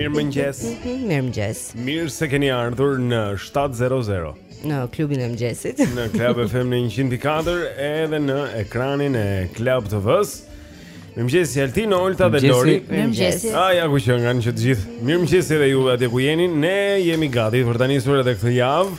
Mirë mëngjes Mirë mëngjes Mirë se keni ardhur në 7.00 Në klubin e mëngjesit Në Club FM në 104 Edhe në ekranin e Club TV-së Mirë mëngjes Altin, Olta dhe Lori Mirë mëngjes A, ja ku qenkan që të gjithë Mirë mëngjes edhe ju atje ku jeni Ne jemi gati për ta nisur edhe këtë javë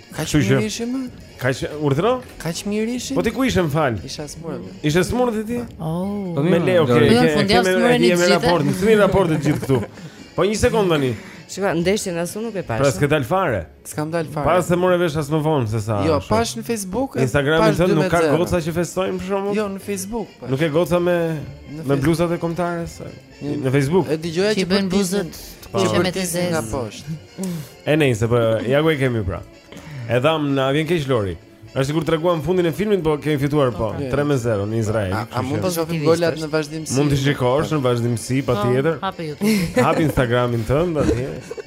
Kaq mirë ishim më? Kaq urdhëro? Ka që mirë ishim? Po ti ku ishe më fal? Isha smurë Ishe smurë ti? Oh Po më le, okej okay, Në fundi asë mërë një gjithë raport, Në fund i raportet gjithë këtu Po një sekundë një Shka, ndeshjen as unë nuk e pashë Pra s'ke dalë fare S'kam dalë fare Po s'e more vesh as më vonë se sa Jo, pashë në Facebook Instagramin tënd nuk ka goca që festojnë për shumë Jo, në Facebook pashë. Nuk ke goca me, me bluzat e kombëtares Në Facebook. E dëgjoja që bën bluzat po. që me të zezë nga poshtë. E nejse, po ja ku e kemi pra. E dham na vjen keq Lori. Është sikur treguam fundin e filmit, po kemi fituar po 3-0 në Izrael. A, a mund të shohim golat në vazhdimësi? Mund të shikosh në vazhdimësi patjetër. Po, Hap YouTube. Hap Instagramin tënd atje.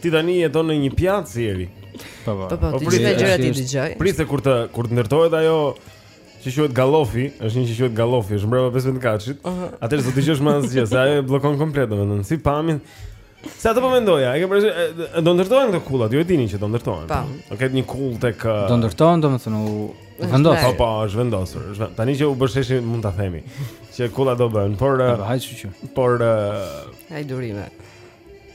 Ti tani jeton në një pjatë, Eri. Po po. Po po, të gjitha gjërat i dëgjoj? Prit se kur të kur të ndërtohet ajo që quhet Gallofi, është një që quhet Gallofi, është mbrapa 15 katëshit. Uh -huh. Atëherë s'do të dëgjosh më asgjë, se ajo e bllokon komplet domethënë. Si pamin. Se atë po mendoja, e ke parë se do ndërtohen këto kullat, ju e dini që do ndërtohen. Po. Do ketë një kullë tek Do ndërtohen domethënë u vendos. Po po, është vendosur. Është tani që u bë sheshi mund ta themi që kullat do bëhen, por po, haj çuçi. Por haj durime.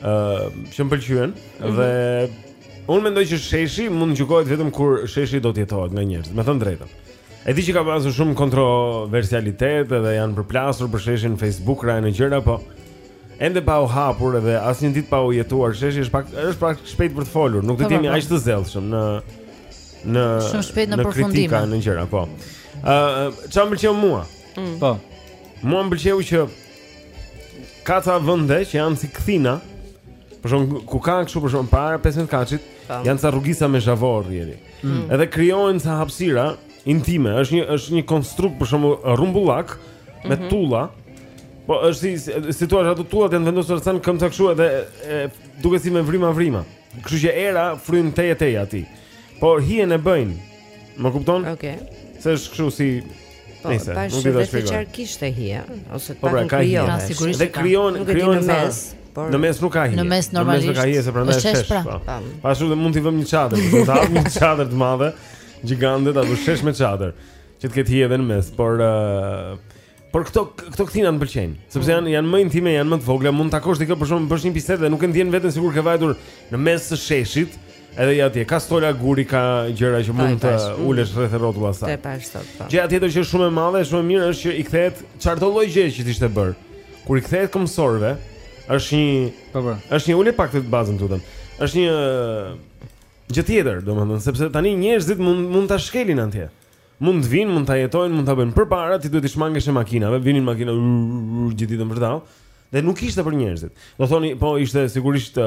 ë uh, që më pëlqyen mm -hmm. dhe unë mendoj që sheshi mund të gjykohet vetëm kur sheshi do të jetohet nga njerëzit, me thënë drejtën. E di që ka pasur shumë kontroversialitet dhe janë përplasur për sheshin në Facebook e në gjëra, po ende pa u hapur edhe asnjë ditë pa u jetuar sheshi është pak është pak shpejt për të folur, nuk do po, të jemi po, po. aq të zellshëm në në shumë shpejt në, në përfundim. Kritika në gjëra, po. Ë, uh, ça më pëlqeu mua. Mm. Po. Mua më pëlqeu që Ka ca vende që janë si kthina Për shembull, ku ka kështu për shembull para 15 katëshit Tam. Janë ca rrugica me zhavor Eri mm. Edhe krijojnë ca hapsira intime është një, është një konstrukt për shembull rrumbullak mm -hmm. Me mhm. tulla Po është si, si, si ta them ato tullat janë vendosur ca në këmbë ca kështu edhe e, duket si me vrima vrima Kështu që era fryn tejetej aty. Por hijen e bëjnë. Më kupton? Okej. Okay. Se është kështu si Po, Nejse, nuk di të shpjegoj. Çfarë kishte hija ose po, pra, ka hija ka sigurisht. Dhe krijon, krijon në mes, por në mes nuk ka hija. Në mes normalisht. Në mes nuk ka hije se prandaj është shesh. Pra. Po. Po. po ashtu dhe mund t'i vemë një çadër, do të hapim një çadër të madhe, gjigante ta veshësh me çadër, që të ketë hije edhe në mes, por uh, Por këto këto kthina më pëlqejnë, sepse janë janë më intime, janë më të vogla, mund të takosh dikë për shembull, bësh një bisedë dhe nuk e ndjen veten sikur ke vajtur në mes të sheshit, edhe ja atje ka stola guri, ka gjëra që mund të mm. ulesh rreth e rrotull asaj. E pashë sot. Po. Gjëja tjetër që është shumë e madhe, shumë e mirë është që i kthehet çfarëdolloj gjë që t'i ishte bërë. Kur i kthehet këmbësorëve, është një po po. Është një ulë pak të bazën tutën. Është një gjë tjetër, domethënë, sepse tani njerëzit mund mund ta shkelin atje. Mund të vijnë, mund ta jetojnë, mund ta bëjnë. Përpara ti duhet t'i shmangeshe makinave, vinin makina gjithë ditën për ta. Dhe nuk ishte për njerëzit. Do thoni, po ishte sigurisht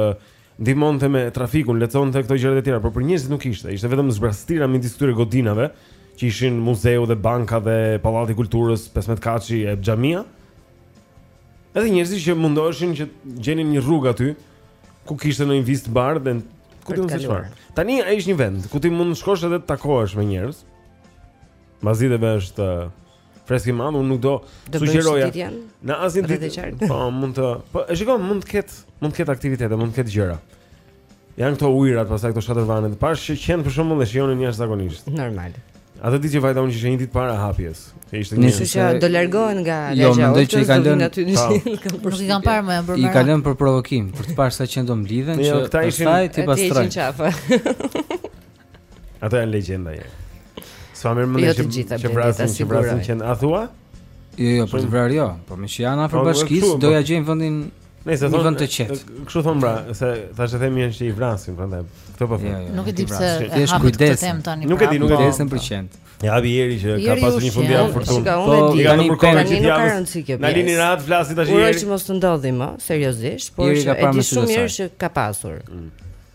ndihmonte me trafikun, lehtësonte këto gjërat e tjera, por për njerëzit nuk ishte. Ishte vetëm zbrazëtira midis këtyre godinave që ishin muzeu dhe banka dhe pallati i kulturës 15 katëshi e xhamia Edhe njerëzit që mundoheshin të gjenin një rrugë aty ku kishte ndonjë vizë të bardhë dhe ku di unë se çfarë. Tani ai është një vend ku ti mund të shkosh edhe të takohesh me njerëz. Mbasditeve është fresk i madh, unë nuk do sugjeroja. Në asnjë ditë. Po mund të, po e shikoj, mund të ketë, mund të ketë aktivitete, mund të ketë gjëra. Janë këto ujërat, pastaj këto shatërvanet. Pashë që qentë për shembull e shijonin jashtëzakonisht. Normal. Atë ditë që vajta unë që ishte një ditë para hapjes. Që ishte një Në sensin që do largohen nga jo, lagja. Jo, mendoj që i kanë lënë aty në shinë. Nuk i kanë parë më përpara. I kanë lënë për provokim, për të parë sa që do mblidhen jo, që pastaj t'i pastrojnë. Ata ishin qafa. Ato janë legjenda, ja. Sa më mund jo të gjitha që vrasin, që vrasin që a thua? Jo, jo, për të vrarë jo, po më që janë afër po, bashkisë, po. do ja gjejnë vendin Në thonë, vend të qetë. Kështu thon pra, se thashethemi është që i vrasin, prandaj. Këto po thonë? Jo, jo, nuk e di pse e hap këtë temë tani. Nuk e di, pra, nuk e di 100%. Po. Ja vi ieri që ka pasur një fundjavë për tu. Po, i kanë numër kohë që ja. Na lini rehat, flasim tash ieri. Uroj që mos të ndodhë më, seriozisht, por e di shumë mirë që ka pasur. Mm.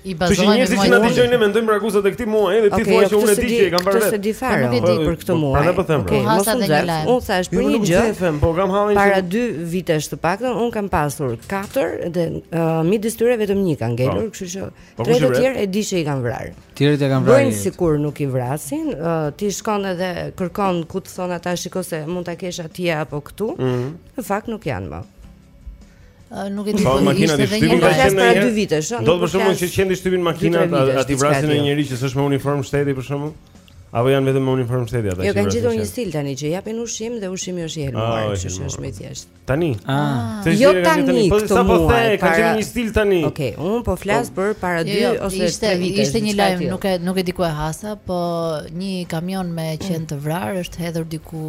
I bazohen në njerëzit që na dëgjojnë ne mendojmë për akuzat e këtij muaji dhe ti thua që unë e di që e kam parë. Këtë se di fare. Nuk e di për këtë muaj. Prandaj po them. Okej, mos u nxeh. Unë thash për një gjë. Po kam hallin që para dy vitesh të paktën unë kam pasur katër dhe midis tyre vetëm një ka ngelur, po. kështu që po, tre të tjerë e di që i kanë vrarë. Vetë i kanë vrarë. Bëjnë sikur nuk i vrasin. Ti shkon edhe kërkon ku të thon ata shikoj se mund ta kesh atje apo këtu. Mhm. Në fakt nuk janë më. Nuk e di po makinat i shtypin ka qenë para dy vitesh, ëh. Do të thonë se qentë i shtypin makinat a t'i vrasë një njeri që s'është me uniformë shteti për shembull. Apo janë vetëm me uniformë shteti ata që. Jo kanë gjetur një stil tani që japin ushqim dhe ushqimi është i helmuar, ah, kështu që është më i thjeshtë. Tani. Ah. ah. Jo tani, po sa po the, kanë gjetur një stil tani. Okej, unë po flas po- për para jo, dy jo, ose tre vite. Ishte një lajm, nuk e nuk e di ku e hasa, po një kamion me qen të vrarë është hedhur diku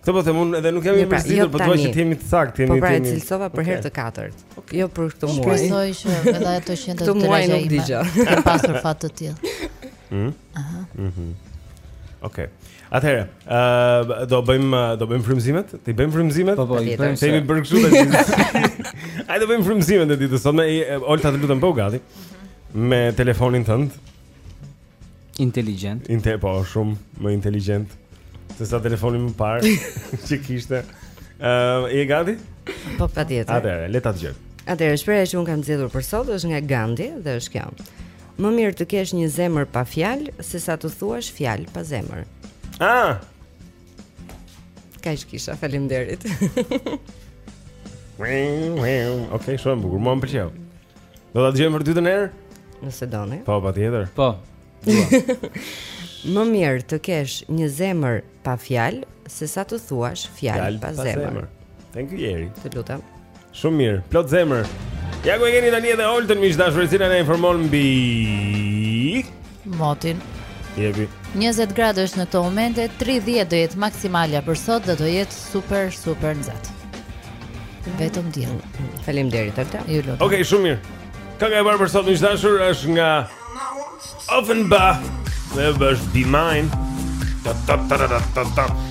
Këtë po them unë edhe nuk jam i pra, përzitur, jo po thua që të jemi të saktë, të jemi të. Po pra e cilësova për herë të katërt. Jo për këtë muaj. Shpresoj që edhe ato që ndër të lajë. Nuk di gjë. Ka pasur fat të tillë. Mhm. Aha. Mhm. Okej. Atëherë, ë do bëjmë do bëjmë frymëzimet? T'i bëjmë frymëzimet? Po po, i bëjmë. Themi për kështu tani. Ai do bëjmë frymëzimet e ditës sotme Olta të lutem bëhu gati. Mhm. Me telefonin tënd. Inteligjent. Inte po, shumë më inteligjent se sa telefoni më parë që kishte. Ë, uh, je gati? Po, patjetër. Atëherë, le ta dëgjojmë. Atëherë, shprehja që un kam zgjedhur për sot është nga Gandhi dhe është kjo. Më mirë të kesh një zemër pa fjalë se sa të thuash fjalë pa zemër. Ah. Kaq kisha, faleminderit. Okej, okay, shumë bukur, më pëlqeu. Do ta dëgjojmë për dytën herë? Nëse doni. Po, patjetër. Po. Më mirë të kesh një zemër pa fjalë se sa të thuash fjalë pa, pa zemër. Thank you Jeri. Të lutem. Shumë mirë. Plot zemër. Ja ku e keni tani edhe Oltën miq të dashur, e cila na informon mbi Motin. Jepi. 20 gradë është në këto momente, 30 do jetë maksimalja për sot dhe do jetë super super nxehtë. Vetëm diell. Faleminderit Olta. Ju lutem. Okej, okay, shumë mirë. Kënga e parë për sot miq të dashur është nga Offenbach. Dhe është Be Mine. Ta ta ta ta ta ta.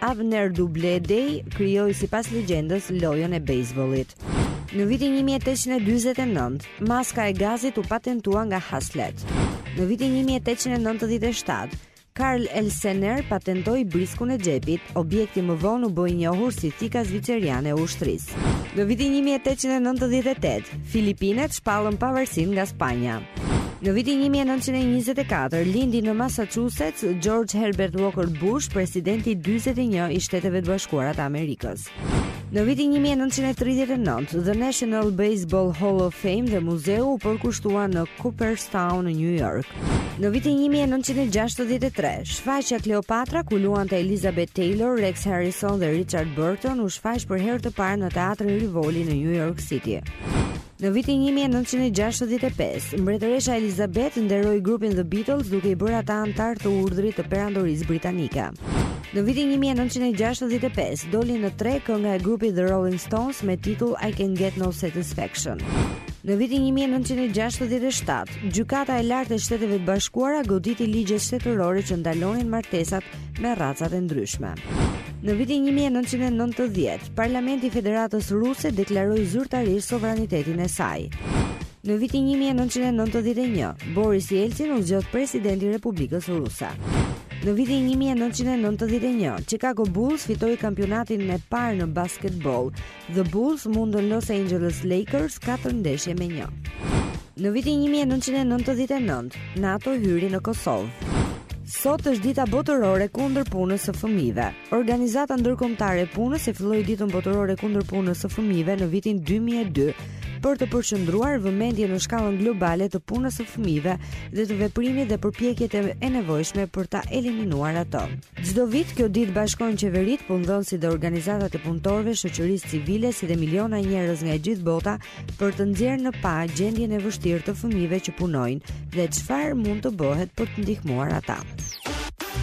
Abner Dubledej krijoi sipas legjendës lojën e bejsbollit. Në vitin 1849, maska e gazit u patentua nga Haslet. Në vitin 1897, Karl Elsener patentoi briskun e xhepit, objekti më vonë u bë i njohur si thika zviceriane e ushtrisë. Në vitin 1898, Filipinet shpallën pavarësinë nga Spanja. Në vitin 1924, lindi në Massachusetts George Herbert Walker Bush, presidenti 41 i Shteteve të Bashkuara të Amerikës. Në vitin 1939, The National Baseball Hall of Fame dhe muzeu u përkushtuan në Cooperstown New York. Në vitin 1963, shfaqja Kleopatra ku luante Elizabeth Taylor, Rex Harrison dhe Richard Burton u shfaq për herë të parë në Teatrin Rivoli në New York City. Në vitin një mijë e nëntëqind e gjashtëdhjetë e pesë, mbretëresha Elizabeth nderoi grupin The Beatles duke i bërë ata anëtarë të urdhrit të Perandorisë Britanike. Në vitin 1965 doli në treg kënga e grupit The Rolling Stones me titull I Can't Get No Satisfaction. Në vitin 1967, Gjykata e Lartë e Shteteve të Bashkuara goditi ligjet shtetërore që ndalonin martesat me racat e ndryshme. Në vitin 1990, Parlamenti i Federatës Ruse deklaroi zyrtarisht sovranitetin e saj. Në vitin 1991, Boris Yeltsin u zgjodh president i Republikës Ruse. Në vitin 1991, Chicago Bulls fitoi kampionatin e parë në basketboll. The Bulls mundën Los Angeles Lakers 4 ndeshje me 1. Në vitin 1999, NATO hyri në Kosovë. Sot është dita botërore kundër punës së fëmijëve. Organizata Ndërkombëtare e Punës e filloi ditën botërore kundër punës së fëmijëve në vitin 2002 për të përqendruar vëmendje në shkallën globale të punës së fëmijëve dhe të veprimit dhe përpjekjet e nevojshme për ta eliminuar atë. Çdo vit kjo ditë bashkon qeveritë, punëdhënësit dhe organizatat e punëtorëve, shoqërisë civile si dhe miliona njerëz nga e gjithë bota për të nxjerrë në pah gjendjen e vështirë të fëmijëve që punojnë dhe çfarë mund të bëhet për të ndihmuar ata.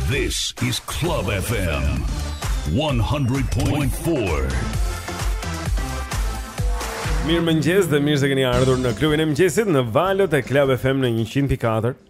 This is Club FM 100.4. Mirëmëngjes dhe mirë se keni ardhur në klubin e mëngjesit në valët e Klab FM në 100.4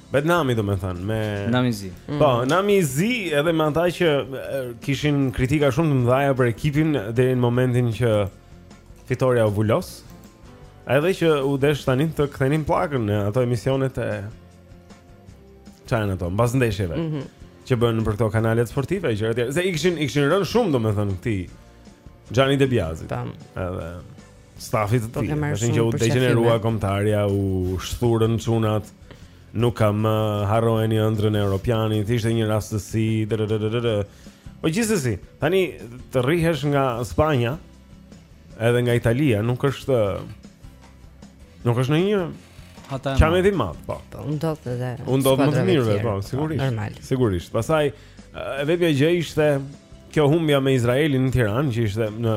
Vetë nami domethënë me... Nami i zi mm. Po, nami i zi edhe me ata që kishin kritika shumë të mdhaja për ekipin deri në momentin që fitorja u vulos Edhe që u desh tani të kthenin plakën në ato emisionet e... Ça janë ato, mbas ndeshjeve mm -hmm. Që bëjnë për këto kanalet sportive e gjëra tjera Se i kishin, i kishin rënë shumë domethënë këtij Gianni De Biasit Tam Edhe... stafit të tij. Është që u degjenerua kombëtarja, u shthurën çunat. Nuk ka më uh, harrojeni ëndrrën e Europianit, ishte një rastësi. Po gjithsesi, tani të rrihesh nga Spanja edhe nga Italia nuk është nuk është ndonjë Ata janë. Qameti i madh, po. po. Ndodh edhe. U ndodh më të mirëve, po, sigurisht. Normal. Sigurisht. Pastaj e vetmja gjë ishte kjo humbja me Izraelin në Tiranë, që ishte në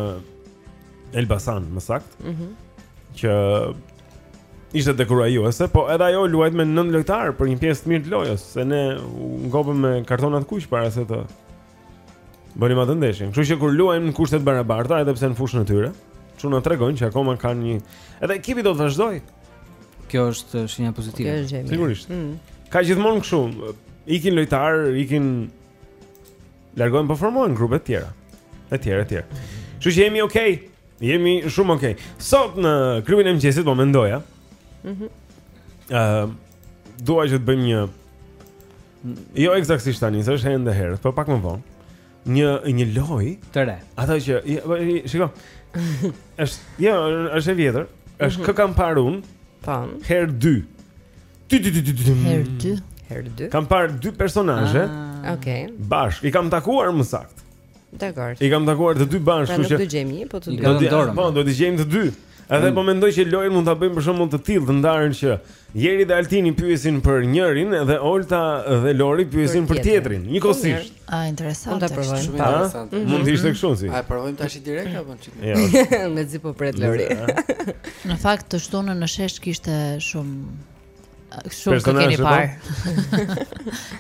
Elbasan, më sakt. Mhm. Mm që ishte dekurajuese, po edhe ajo u luajt me nëntë lojtarë për një pjesë të mirë të lojës, se ne u ngopëm me kartona të kuq para se të bënim atë ndeshje. Kështu që kur luajnë në kushte të barabarta, edhe pse në fushën e tyre, çunat tregojnë që akoma kanë një edhe ekipi do të vazhdojë. Kjo është shenja pozitive. Kjo është gjë. Sigurisht. Mm. Ka gjithmonë kështu, ikin lojtarë, ikin Largohen po formohen grupe të tjera. Etj, etj. Kështu që jemi okay. Jemi shumë okay. Sot në klubin e mëngjesit po mendoja. Mhm. Mm Ëm ehm, uh, dua që të bëjmë një Jo ekzaktësisht tani, se është ende herët, por pak më vonë. Një një lojë të re. Ato që po, shikoj. Është, jo, është e vjetër. Është mhm. kë kam parë unë? Tan. Herë 2. Ty ty ty ty ty. Her dy, her dy. Kam parë dy personazhe. Ah. Okej. Okay. Bashkë, i kam takuar më saktë. Dakor. I kam takuar të dy bashkë, pra kështu që. Duhet t'i gjejmë një, po të dy. Do të dorëm. Po, duhet t'i gjejmë të dy. Edhe mm. po mendoj që lojën mund ta bëjmë për shembull të tillë ta ndarë që Jeri dhe Altini pyesin për njërin dhe Olta dhe Lori pyesin për tjetrin, njëkohësisht. A interesante. Mund ta provojmë pa. Mhm. Mund të ishte kështu si. A e provojmë tash direkt apo çik? Jo. Me zi po pret Lori. Në fakt të shtunën në shesh kishte shumë shumë të keni parë.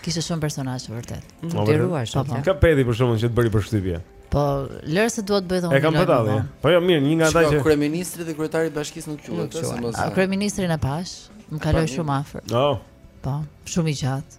Kishte shumë personazh vërtet. Të nderuar. Po, po. Ke parë ndonjë për shembull që të bëri përshtypje. Po, lërë se duhet bëhet unë. E kam patalli. Po jo, mirë, një nga ata që kryeministri dhe kryetari i bashkisë nuk quhen, se mos. Kryeministrin e pashë, më kaloi shumë afër. Po. Po, shumë i gjatë.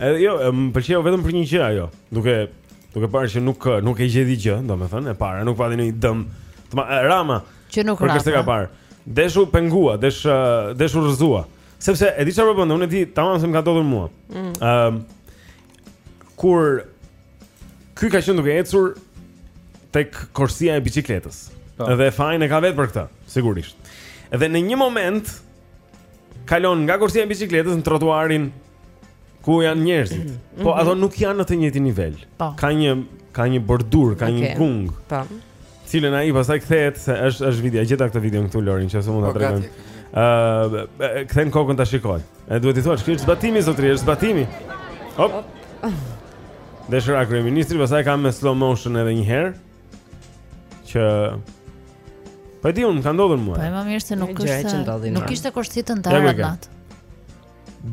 Edhe jo, më pëlqeu vetëm për një gjë ajo. Duke duke parë që nuk nuk e gjeti gjë, domethënë, e para nuk pati ndonjë dëm. S'ra Rama. Që nuk ra Rama. Kështu ka parë. Desh u pengua, desh desh u rrëzua. Sepse e di çfarë po bën, unë e di tamam se më ka ndodhur mua. Mm. Ëm mm. um, kur ky ka qenë duke ecur tek korsia e biçikletës. Po. Dhe fajin e ka vetë për këtë, sigurisht. Dhe në një moment kalon nga korsia e biçikletës në trotuarin ku janë njerëzit. Mm-hmm. Po ato nuk janë në të njëjtin nivel. Po. Ka një ka një bordurë, ka një gungë. Po. Cilën ai pastaj kthehet se është është video, gjeta këtë video këtu Lori, nëse mund ta po, tregoj. Ëh, kthen kokën ta shikoj. E duhet t'i thuash, "Ky është zbatimi zotri, është zbatimi." Hop. Desh ra kryeministri, pastaj kam me slow motion edhe një herë. që Po e di unë, më ka ndodhur mua. Po e më mirë se nuk është. Nuk ishte koshti të ndarë atë natë.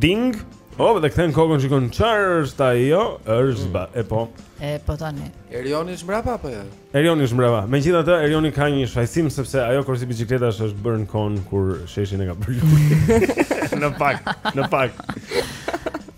Ding. Po, oh, dhe kthen kokën shikon çfarë është ajo, është mm. e po. E po tani. Erioni është mbrapa apo jo? Erioni është mbrapa. Megjithatë, Erioni ka një shfajësim sepse ajo korsi biçikletash është bërë në kohën kur sheshin e ka bërë. në pak, në pak.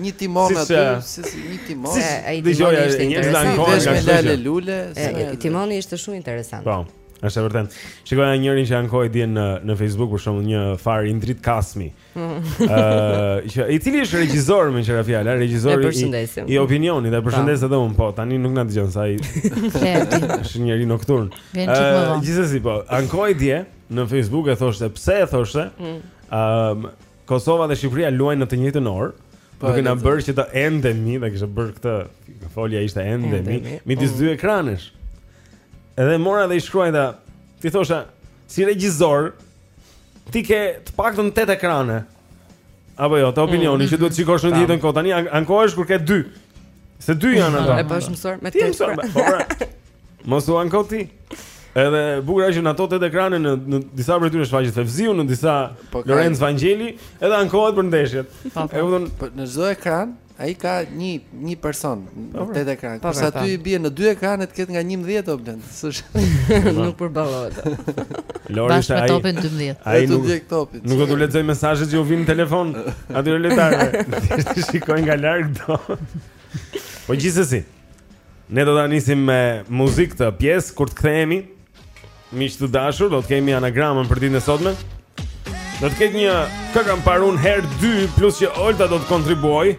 Një timon aty, si si një timon. Si ai timoni është interesant. Vesh me lale lule. Timoni ishte shumë interesant. Po. Është e vërtetë. Shikova njërin që ankohej dje në në Facebook për shembull një farë Indrit Kasmi. Ëh, që i cili është regjisor meqë ra fjala, regjisor i i opinionit, e përshëndes edhe unë, po tani nuk na dëgjon se ai. Është një njeri nokturn. Gjithsesi po, ankohej dje në Facebook e thoshte pse e thoshte. Ëh, Kosova dhe Shqipëria luajnë në të njëjtën orë. Po, duke na bërë që të endemi, dhe kishte bërë këtë, folja ishte endemi, endemi. midis mm. dy ekranesh. Edhe mora dhe i shkruajta, t'i thosha, si regjisor, ti ke të paktën 8 ekrane. Apo jo, te opinioni mm. që duhet të shikosh në të njëjtën kohë tani ankohesh kur ke dy. Se dy janë ato. E pashë mësuar me tetë. Pra. Po pra. Mos u anko ti. Edhe bukur është në ato tetë ekrane në në disa prej tyre shfaqet Fevziu, në disa po, Lorenc Vangjeli, edhe ankohet për ndeshjet. Po, po. E kupton? Po në çdo ekran ai ka një një person në tetë ekran. Sa ty i bie në dy ekrane të ketë nga 11 o Blen. Nuk përballohet. Lori është ai. Topin 12. Ai nuk djeg topin. Nuk do të lexoj mesazhet që u vin në telefon. Aty lojtarë. T'i shikoj nga larg do. Po gjithsesi. Ne do ta nisim me muzikë këtë pjesë kur të kthehemi. Miq të dashur, do të kemi anagramën për ditën e sotme. Do të ketë një kë kam parë unë herë 2 plus që Olta do të kontribuojë.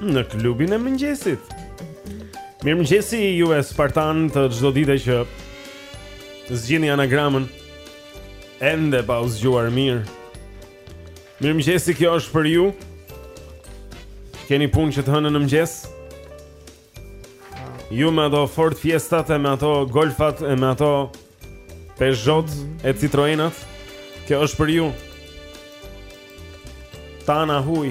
në klubin e mëngjesit. Mirë mëngjesi ju e spartanë të çdo dite që zgjidhni anagramën ende pa u zgjuar mirë. Mirë mëngjesi kjo është për ju. Keni punë që të hënë në mëngjes? Ju me ato Ford Fiestat e me ato Golfat e me ato Peugeot e Citroenat. Kjo është për ju. Tana huj.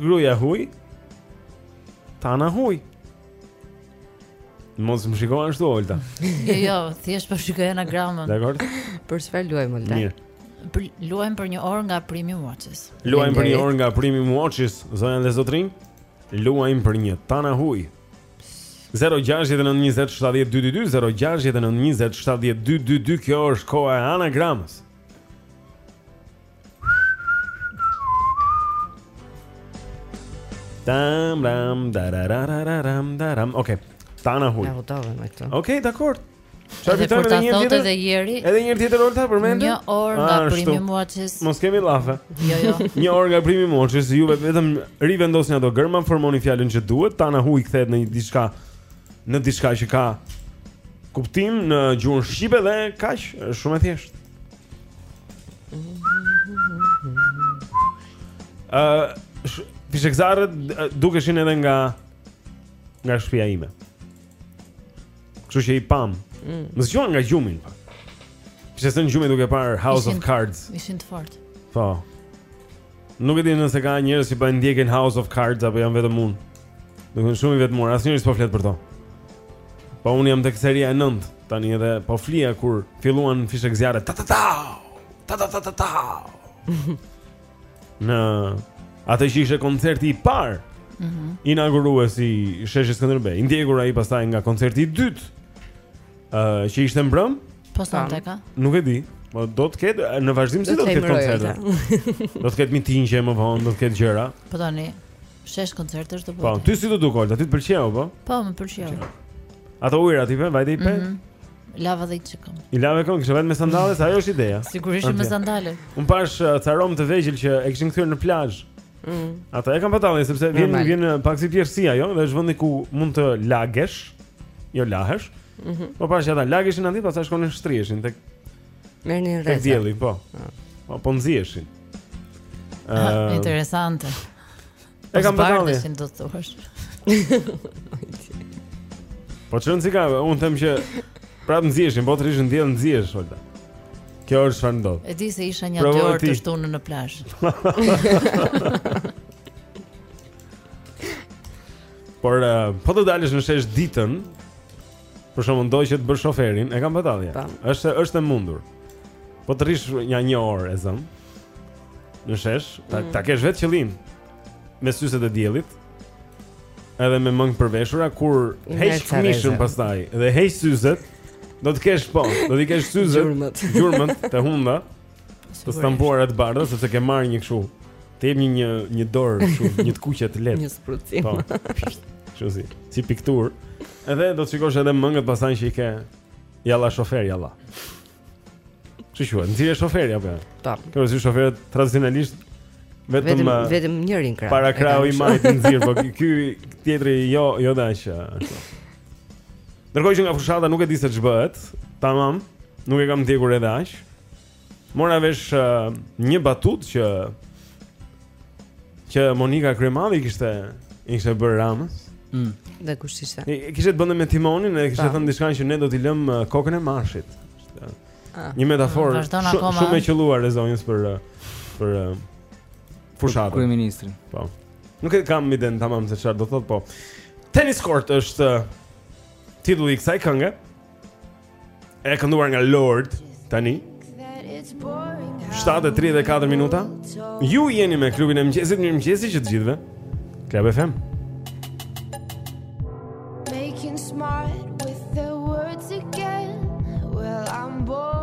Gruja huj Tana huj Mos më shiko ashtu Olta. Jo, jo, thjesht po shikoj anagramën. Dakor. Për çfarë luajmë Olta? Mirë. Për luajmë për një orë nga Primi Watches. Luajmë për një orë nga Primi Watches, zonja dhe zotërinj. Luajmë për një Tana huj. 0692070222 0692070222 kjo është koha e anagramës. Tam ram dararararam daram. Okej. Tana huj. Ja votove me këtë. Okej, dakor. Çfarë fitojmë edhe një tjetër? Edhe një herë. Edhe një herë tjetër Olta përmende? Një orë nga ah, Primi Watches. Mos kemi llafe. Jo, jo. Një orë nga Primi Watches, ju vetëm rivendosni ato gërma, formoni fjalën që duhet, Tana huj kthehet në diçka në diçka që ka kuptim në gjuhën shqipe dhe kaq, është shumë e thjeshtë. Ëh, fishekzjarrët dukeshin edhe nga nga shtëpia ime. Kështu që i pamë. Mm. Më zgjuan nga gjumi. Kishte zënë gjumi duke parë House ishin, of Cards. Ishin të fortë. Po. Nuk e di nëse ka njerëz që po e ndjekin House of Cards apo jam vetëm unë. Dukem shumë i vetmuar, asnjeri s'po flet për to. Po unë jam tek seria e 9 tani edhe po flija kur filluan fishekzjarrët ta ta ta ta ta ta ta ta. Në atë që ishte koncerti i parë. Mhm. Mm inauguruesi i Sheshit Skënderbej. I ndjekur ai pastaj nga koncerti i dytë. Ëh, që ishte mbrëm? Po ç'tjetër ka? Nuk e di. Po do të ketë në vazhdim si do të ketë koncerte. Do të ketë mitingje më vonë, do të ketë gjëra. Po tani, shesh koncerte është bërë. Po, ty si t'u duk Olta? Ti të pëlqeu, po? Po, më pëlqeu. Ato ujërat i pe, vajte i pe. Mhm. Lava dhe një çikë. I lave këmbët, vetëm me sandale, se ajo është ideja. Sigurisht me sandale. Unë pashë uh, ca romë të vegjël që e kishin kthyer në plazh. Mm. Ata e kam pa tallje sepse vjen Normal. vjen eh, pak si djersia, jo, dhe është vendi ku mund të lagesh, jo lahesh. Mhm. Mm po pashë ata lageshin aty, pastaj shkonin shtriheshin tek Merrnin tek rreze. dielli, po. Po po nxiheshin. Ëm, Ah, Interesante. e kam pa tallje. Zbardheshin do të thuash. Po çon si ka, unë them që prapë nxiheshin, po të rrish në diell nxihesh, Olta. Kjo është çfarë ndodh. E di se isha një orë të shtunë në plazh. Por uh, po të dalësh në shesh ditën, për shembull do që të bësh shoferin, e kam pa tallje. Është është e mundur. Po të rrish nja një orë e zëm. Në shesh, ta, mm. ta kesh vetë qëllim me syzet e diellit. Edhe me mëngë të përveshura kur heq këmishën pastaj dhe heq syzet, do të kesh po, do të kesh syzet, gjurmët, gjurmët te hunda, të stampuara të bardha sepse ke marrë një kështu. Të jep një një një dorë kështu, një të kuqe të lehtë. Një sprucim. Po. Kështu si, si pikturë. Edhe do të shikosh edhe mëngët pastaj që i ke alla shofer alla. Si quhet? Nxirje shoferi apo? Po. Kjo është shoferët tradicionalisht vetëm vetëm, vetëm njërin krah. Parakrahu i majtë nxirë, po ky tjetri jo, jo dash. Ndërkohë që nga fushata nuk e di se ç'bëhet. Tamam. Nuk e kam ndjekur edhe aq. Mora vesh uh, një batutë që që Monika Kryemadhi kishte i kishte bërë Ramës. Mm. Dhe kush ishte? Kishte të bënte me timonin dhe kishte thënë diçka që ne do t'i lëmë uh, kokën e marshit. Ishte ah. një metaforë shumë shumë e qëlluar e zonjës për uh, për uh, fushatën. Kryeministrin. Po. Nuk e kam idenë tamam se çfarë do thotë, po. Tennis court është titulli i kësaj kënge. E kënduar nga Lorde tani. 7:34 minuta. Ju jeni me klubin e mëngjesit, mirëmëngjesi dhe të gjithëve. Club FM. Making smart with the words again. Well, I'm bored.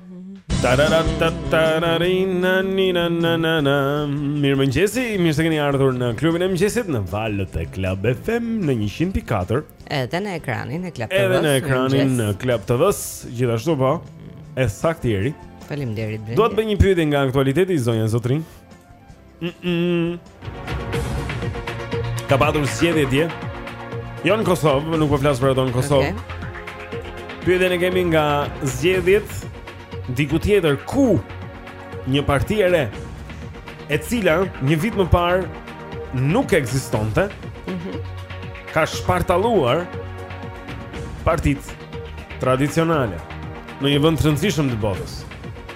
Mirëmëngjesi, mirë se keni ardhur në klubin e mëngjesit në valët e Club FM në 100.4 Edhe në ekranin e Club TV Edhe në ekranin e Club TV Gjithashtu po, e saktë Eri Faleminderit Dua të bëj një pyetje nga aktualiteti, zonja zotërinj Mm -mm. Ka patur zgjedhje dje. Jo në Kosovë, nuk po flas për ato në Kosovë. Okay. Pyetjen e kemi nga zgjedhjet diku tjetër ku një parti e re e cila një vit më parë nuk ekzistonte. Mhm. Mm ka shpartalluar partitë tradicionale në një vend të rëndësishëm të botës.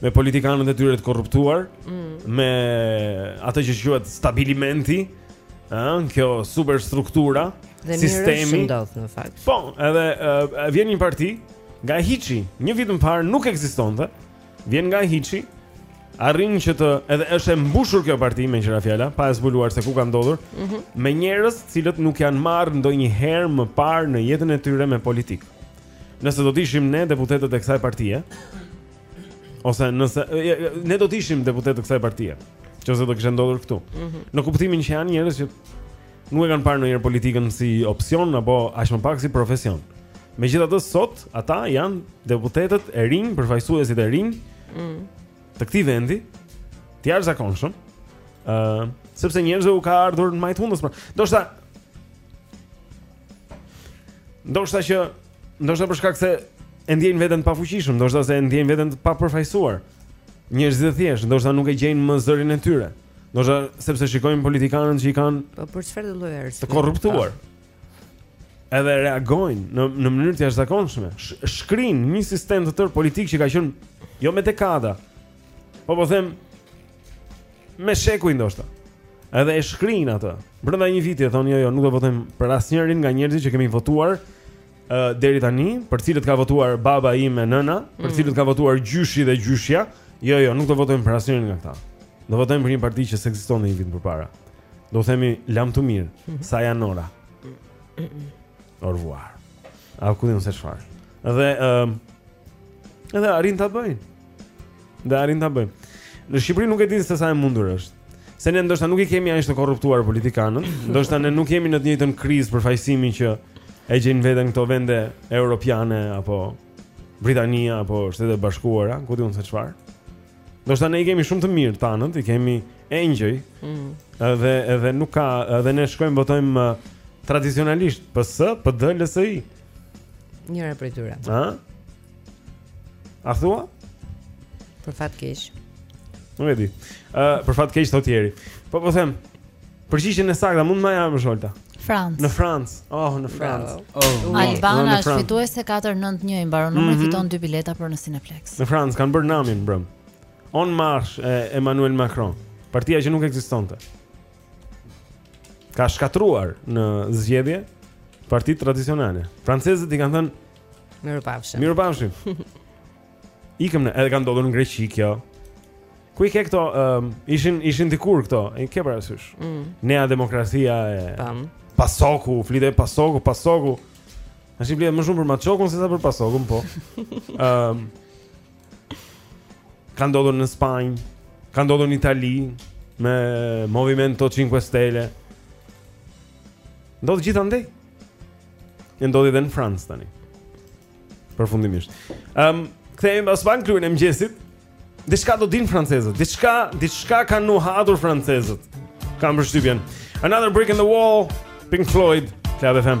me politikanët e tyre të korruptuar, mm. me atë që quhet stabilimenti, ëh, kjo superstruktura, sistemi. Dhe mirë në fakt. Po, edhe uh, vjen një parti nga Hiçi, një vit më parë nuk ekzistonte. Vjen nga Hiçi, arrin që të edhe është e mbushur kjo parti meqë ra fjala, pa e zbuluar se ku ka ndodhur, mm -hmm. me njerëz të cilët nuk janë marrë ndonjëherë më parë në jetën e tyre me politikë. Nëse do të ishim ne deputetët e kësaj partie, ose ne do të ishim deputetët e kësaj partie, qoftë se do kishte ndodhur këtu. Mm -hmm. Në kuptimin që janë njerëz që nuk e kanë parë ndonjëherë politikën si opsion apo aq më pak si profesion. Megjithatë sot ata janë deputetët e rinj, përfaqësuesit e rinj mm. të këtij vendi, të jashtëzakonshëm. ë uh, sepse njerëzve u ka ardhur në majë të hundës. Pra. Do të Ndoshta që ndoshta për shkak se e ndjejnë veten të pafuqishëm, ndoshta se e ndjejnë veten të papërfaqësuar. Njerëzit e thjeshtë, ndoshta nuk e gjejnë më zërin e tyre. Ndoshta sepse shikojnë politikanët që i kanë Po për çfarë do lloj arsye? Të korruptuar. Edhe reagojnë në në mënyrë të jashtëzakonshme. Shkrijnë një sistem të tërë politik që ka qenë jo me dekada. Po po them me shekuj ndoshta. Edhe e shkrijnë atë. Brenda një viti e thonë jo jo, nuk do votojmë për asnjërin nga njerëzit që kemi votuar ë uh, deri tani, për të cilët ka votuar babai im e nëna, për mm. cilët ka votuar gjyshi dhe gjyshja. Jo jo, nuk do votojmë për asnjërin nga këta. Do votojmë për një parti që s'ekzistonte një vit më parë. Do themi lamtumirë, mhm. sajonara. Au revoir. A ku di unë se çfarë. Dhe ë uh, edhe arrin ta bëjnë. Dhe arrijnë ta bëjnë. Në Shqipëri nuk e di se sa e mundur është. Se ne ndoshta nuk i kemi ashtu të korruptuar politikanët, ndoshta ne nuk jemi në të njëjtën krizë përfaqësimi që e gjejnë veten këto vende europiane apo Britania apo Shtetet e Bashkuara, ku di unë se çfarë. Ndoshta ne i kemi shumë të mirë tanët, i kemi engjëj. Mm. Edhe edhe nuk ka, edhe ne shkojmë votojmë uh, tradicionalisht PS, PD, LSI. Njëra prej tyre. Ëh? A thua? Për fat keq. Nuk e di. Ë, uh, për fat keq thotë ieri. Po po them. Përgjigjen e sakta mund të marrë më shojta. Francë. Në Francë. Oh, në Francë. Oh, Albana është fituese 491 i mbaron numri mm -hmm. fiton dy bileta për në Cineplex. Në Francë kanë bërë namin mbrëm. En Marche e Emmanuel Macron. Partia që nuk ekzistonte. Ka shkatërruar në zgjedhje partitë tradicionale. Francezët i kanë thënë Mirupafshim Mirupafshim Ikëm në, edhe ka ndodhur në Greqi kjo Ku i ke këto, um, ishin, ishin dikur këto E ke parasysh mm. Nea Demokratia e Tam. Pasoku, flite e pasoku, pasoku E shi më shumë për maqokun se sa për pasokun, po um, Ka ndodhur në Spanjë Ka ndodhur në Itali Me Movimento 5 Stelle Ndodh gjithandej E ndodhi dhe në Francë tani. Përfundimisht. Ehm, um, kthehemi pas pak klubin e mëngjesit. Diçka do din francezët. Diçka, diçka kanë nuhatur francezët. Kam përshtypjen. Another brick in the wall, Pink Floyd, Club FM.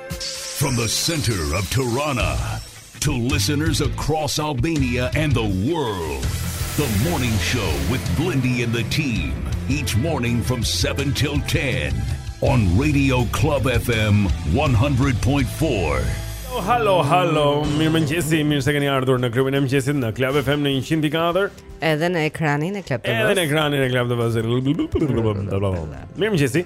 From the center of Tirana to listeners across Albania and the world. The morning show with Blendi and the team each morning from 7 till 10 on Radio Club FM 100.4. Hallo, hallo, mirë mëngjesi, mirë se keni ardhur në klubin e mëngjesit në Club FM në 100.4. Edhe në ekranin e Club TV. Edhe në ekranin e Club TV. Mirë mëngjesi.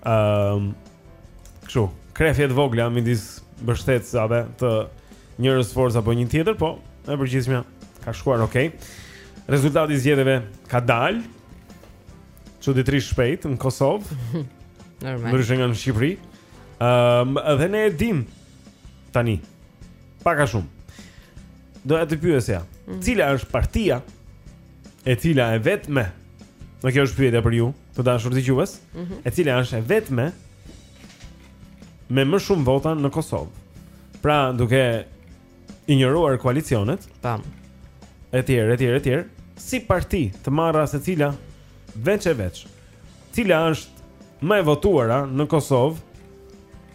Ëm um, kështu, krefje të vogla midis mbështetësave të njërës forcë apo një tjetër, po e përgjithshmja ka shkuar ok. Rezultati i zgjedhjeve ka dalë çuditërisht shpejt në Kosovë. Normal. Ndryshe nga në Shqipëri. Ëm um, dhe ne e dim tani. Pak a shumë. Doja të pyesja, mm. cila është partia e cila e vetme Në kjo është pyetja për ju, të dashur dëgjues, mm -hmm. e cila është e vetme me më shumë vota në Kosovë. Pra, duke injoruar koalicionet, PAN. Etj, etj, etj, si parti të marra secila veç e veç. Cila është më e votuara në Kosovë?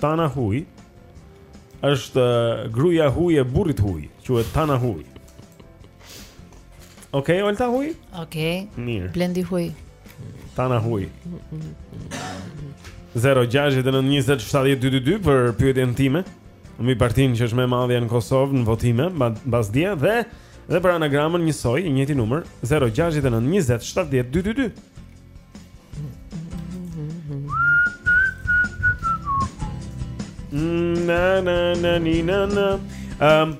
Tana Huj është uh, gruaja huj e burrit huj, quhet Tana Huj. Okej, okay, Olta Huj? Okej. Okay. Mirë. Blendi Huj. Tana Huj. 0692070222 për pyetjen time. Mbi partinë që është më e madhja në Kosovë në votime, mbasdite dhe dhe për anagramën njësoj, i njëjti numër 0692070222. Na na na ni na na. Ehm. Um,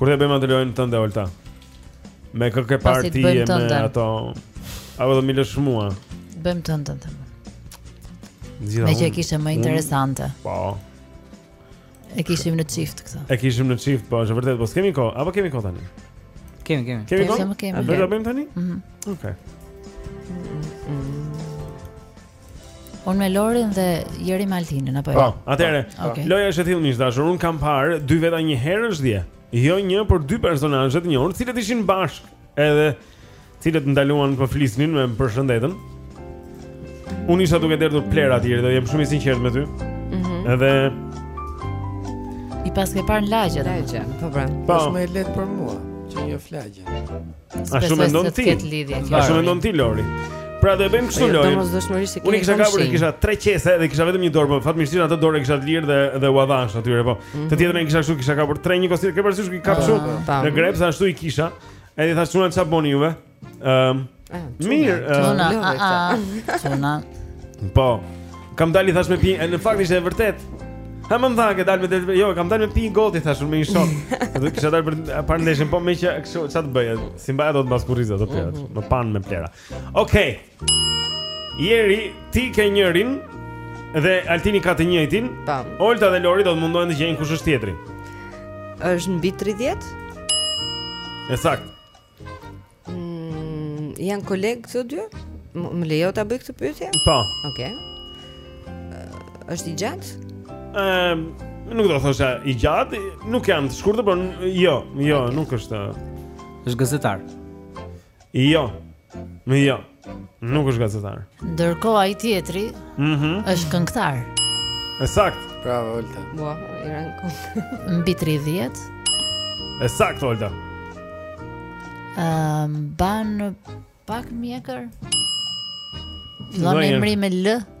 Kur të bëjmë atë lojën tënde Olta? Me kërku parti e me ato? A do më lësh mua? Bëjmë tënden them. Meqë e kishe më interesante. Po. E kishim në çift këtë. E kishim në çift, po është vërtet, po kemi kohë, apo kemi kohë tani? Kemi, kemi. Kemi kohë? Kemi, kemi. Do ta bëjmë tani? Mhm. Okej. Unë me Lorin dhe Jeri me Altinin, apo jo? Po, atëherë, po, okay. loja është e tillë miq të dashur, unë kam parë dy veta një herë është dhje. Jo një, por dy personazhe të njohur, të cilët ishin bashkë edhe Cilët ndaluan po flisnin më përshëndetën. Unë isha duke derdhur plehra atje, do jem shumë i sinqertë me ty. Mhm. Mm edhe i paske parë në lagje. Lagje, po pra. Po më e lehtë për mua që njoh lagjen. A shumë mendon ti? A shumë mendon ti Lori? Pra do e bëjmë kështu po, jo, lojë. Domosdoshmërisht e kemi. Unë kisha kapur, kisha tre qese dhe kisha vetëm një dorë, po fatmirësisht atë dorë kisha të lirë dhe ua dhashë atyre, po. Mhm. Të tjetrën e kisha kështu, kisha kapur tre një kështu, ke parasysh që i kap ah, kështu në grep ashtu i kisha. Edhe thashë çuna çfarë boni juve? Ëm. Ehm, mirë, çuna, a a. Çuna. Po. Kam dalë thashë me pi, në fakt ishte e vërtetë. Ha më dha që dal me det, jo, kam dalë me pi gotë thashë me një shok. Unë kisha dalë për të parë ndeshjen, po meqë kështu ça të bëja? S'i mbaja dot mbas kurrizit do të thotë, mhm. më panë me plehra. Okej. Okay. Jeri, ti ke njërin dhe Altini ka të njëjtin. Tam. Po. Olta dhe Lori do të mundohen të gjejnë kush është tjetri. Është mbi 30? E saktë. Mm, janë kolegë këto dy? Më lejo ta bëj këtë pyetje? Po. Okej. Okay. Është i gjatë? Ëm, um, nuk do të thosha i gjatë, nuk janë të shkurtër, por jo, jo, okay. nuk është. Është gazetar. Jo. Më jo. Nuk është gazetar. Ndërkohë ai tjetri, ëh, mm -hmm. është këngëtar. E saktë. Bravo Olta. Wow, i ra në kokë. Mbi 30. E saktë Olta. Ëm um, mban pak mjekër. Fillon emri me L.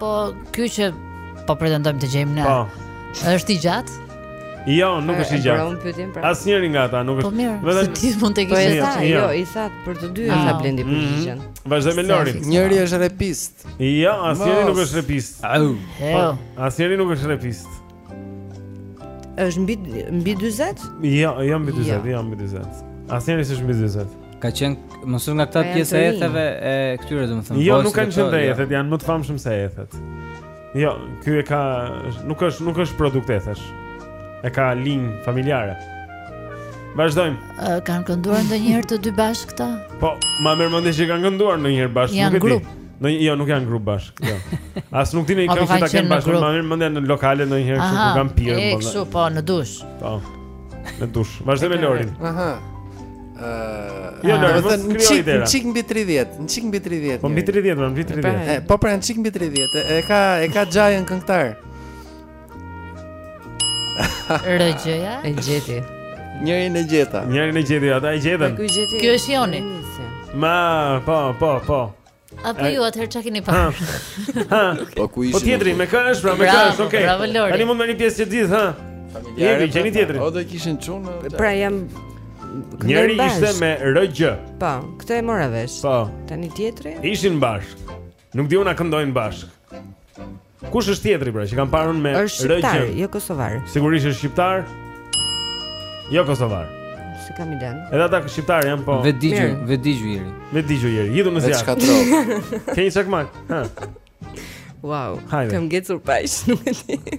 Po ky që po pretendojmë të gjejmë ne. Po. Është i gjatë? Jo, nuk është i gjatë. Pra. Asnjëri nga ata nuk po është. Vetëm ti mund të po, kesh sa, jo. jo, i that për të dy ata ah. blendi mhm. përgjigjen. Vazhdoj me Lorin. Njëri është repist. Jo, asnjëri nuk është repist. Au. Po, asnjëri nuk është repist. Është mbi mbi 40? Jo, jo mbi 40, jo, jo mbi 40. Asnjëri s'është mbi 40. Ka qenë ndonjëri nga këta pjesë e etheve e këtyre domethënë. Jo, nuk kanë qenë te jo. ethet, janë më të famshëm se ethet. Jo, ky e ka nuk është nuk është produkt ethesh. E ka linjë familjare. Vazhdojmë. Uh, kanë kënduar ndonjëherë të dy bashkë këta? Po, ma merr mendje që kanë kënduar ndonjëherë bashkë, nuk e di. Janë grup. Në një, jo, nuk janë grup bashk. Jo. As nuk di unë këngë që ta kenë bashk, ma merr mendja në lokale ndonjëherë kështu ku kanë pirë. Aha. Kështu po në dush. Po. Në dush. Vazhdo me Lorin. Aha. Ëh, uh, jo, Lorin, mos krijoj ide. Një çik mbi 30, një çik mbi 30. Po mbi 30, mbi 30. Po pra, një çik mbi 30. E ka e ka xhajën këngëtar. RG-ja E gjeti Njërin e gjeta Njërin e gjeti, ata e gjetën Kjo është Joni Ma, po, po, po Apo ju atëherë çka keni pa? Po ku ishin? Po tjetri me kë është pra me kë është? Okej. Tani mund të merrni pjesë të gjithë, ha? Jeni jeni tjetri. O do kishin çun. Pra jam Njëri ishte me RG. Po, këtë e mora vesh. Po. Tani tjetri? Ishin bashk. Nuk di unë a këndojnë bashk. Kush është tjetri pra që kam parë unë me RG? Është shqiptar, jo kosovar. Sigurisht është shqiptar. Jo kosovar. S'ia kam idenë. Edhe ata shqiptar janë po. Vetëdigju, vetëdigju Ileri. Vetëdigju Ileri. Hidhu në zjarr. Vet Ke një çakmak. Ha. Wow. Hajde. Kam gjetur paq, nuk e di.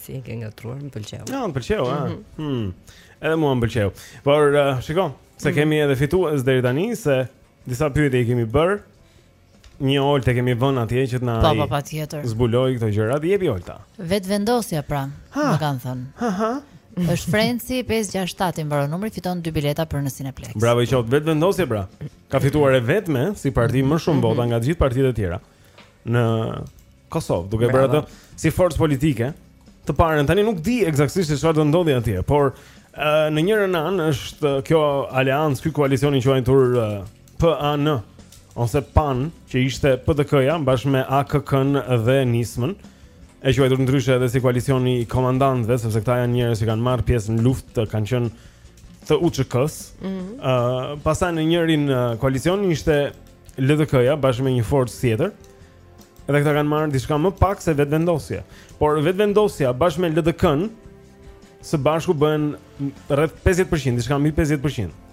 Si e ke ngatërruar, më pëlqeu Ja, më pëlqeu, a mhm. hmm. Edhe mua më pëlqeu Por, uh, shiko, se mhm. kemi edhe fitues deri tani Se disa pyetje i kemi bërë Një Oltë kemi vënë atje që të na pa, pa, pa, tjetër. zbulojë këto gjëra Dhe jepi Olta Vetëvendosja pra, ha. më kanë thënë Ha, ha është Frenci 567 i mbaron numri fiton dy bileta për në Cineplex. Bravo i qoftë, Vetëvendosje pra. Ka fituar e vetme si parti më shumë mhm. vota nga të gjithë partitë e tjera. në Kosovë, duke bërë atë si forcë politike të parën. Tani nuk di ekzaktësisht se çfarë do të ndodhi atje, por uh, në njërën anë është kjo aleancë, ky koalicion i quajtur uh, PAN ose PAN, që ishte PDK-ja bashkë me AKK-n dhe Nismën. E quajtur ndryshe edhe si koalicioni i komandantëve, sepse këta janë njerëz që kanë marrë pjesë në luftë, kanë qenë të UÇK-s. Ëh, mm -hmm. uh, pastaj në njërin uh, koalicion ishte LDK-ja bashkë me një forcë tjetër. Edhe këta kanë marrë diçka më pak se vetëvendosja. Por vetëvendosja bashkë me LDK-n së bashku bëhen rreth 50%, diçka mbi 50%.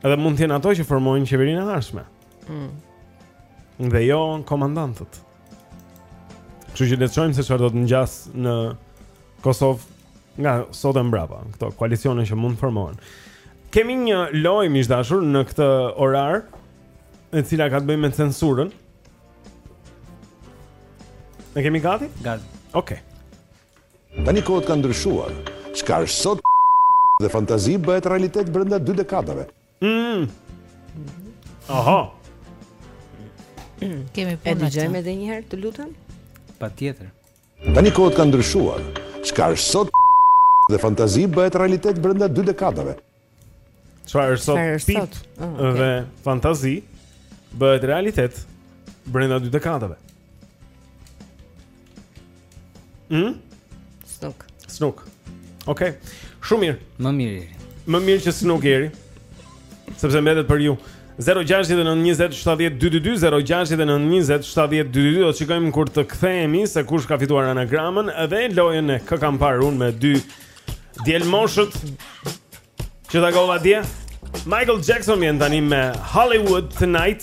Edhe mund të jenë ato që formojnë qeverinë e ardhshme. Mm. Dhe jo komandantët. Kështu që le të shohim se çfarë do të ngjasë në Kosovë Nga sot e mbrapa, këto koalicione që mund të formohen. Kemi një lojë miq të dashur në këtë orar, e cila ka të bëjë me censurën. Ne kemi gati? Gati. Okej. Okay. Tani kohët kanë ndryshuar. Çka është sot dhe fantazi bëhet realitet brenda dy dekadave. Mm. Aha. Mm. Kemi punë. E dëgjojmë edhe një herë, të lutem. Patjetër. Tani kohët kanë ndryshuar, çka është sot dhe fantazi bëhet realitet brenda dy dekadave. Çfarë është sot? Çfarë është sot? Oh, okay. Dhe fantazi bëhet realitet brenda dy dekadave. Hm? S'nuk. S'nuk. Okej. Okay. Shumë mirë. Më mirë. Më mirë që s'nuk, Eri. Sepse mbetet për ju. 0692070222 0692070222 do të shikojmë kur të kthehemi se kush ka fituar anagramën dhe lojën e kë kam parë unë me dy djelmoshët që takova dje Michael Jackson vjen tani me Hollywood Tonight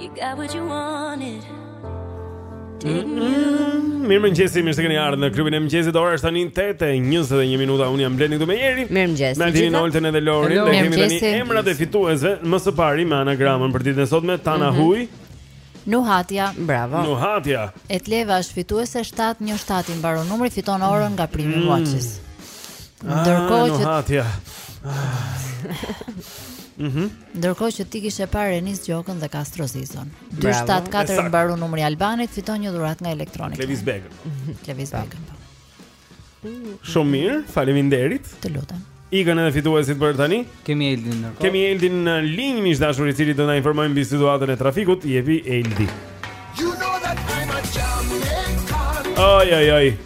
You got what you wanted. Mm-hmm. Mirëmëngjesi, mirë se keni ardhur në klubin e mëngjesit Ora është tani 8.21 minuta Unë jam Blendi këtu me Erin Mirëmëngjesi Me Altinin Oltën edhe Lorin Hello. Dhe kemi tani emrat e fituesve Më së pari me anagramën për ditën e sotme Tana mm -hmm. Huj Nuhatja, bravo Nuhatja Etleva është fituese 717 i mbaron numri fiton orën nga Prime mm. Watches Ah, Ndërkohë që Nuhatja. Mhm. Ndërkohë që ti kishe parë Renis Gjokën dhe Kastro Zizon. 274 mbaron numri i Albanit, fiton një dhuratë nga Electronic. Klevis Begën. Klevis Begën. Po. Shumë mirë, faleminderit. Të lutem. Ikën edhe fituesit për tani. Kemi Eldin ndërkohë. Kemi Eldin në linjë miq të dashur i cili do na informojë mbi situatën e trafikut. Jepi Eldi. You know that I'm a champion. Oj oj oj.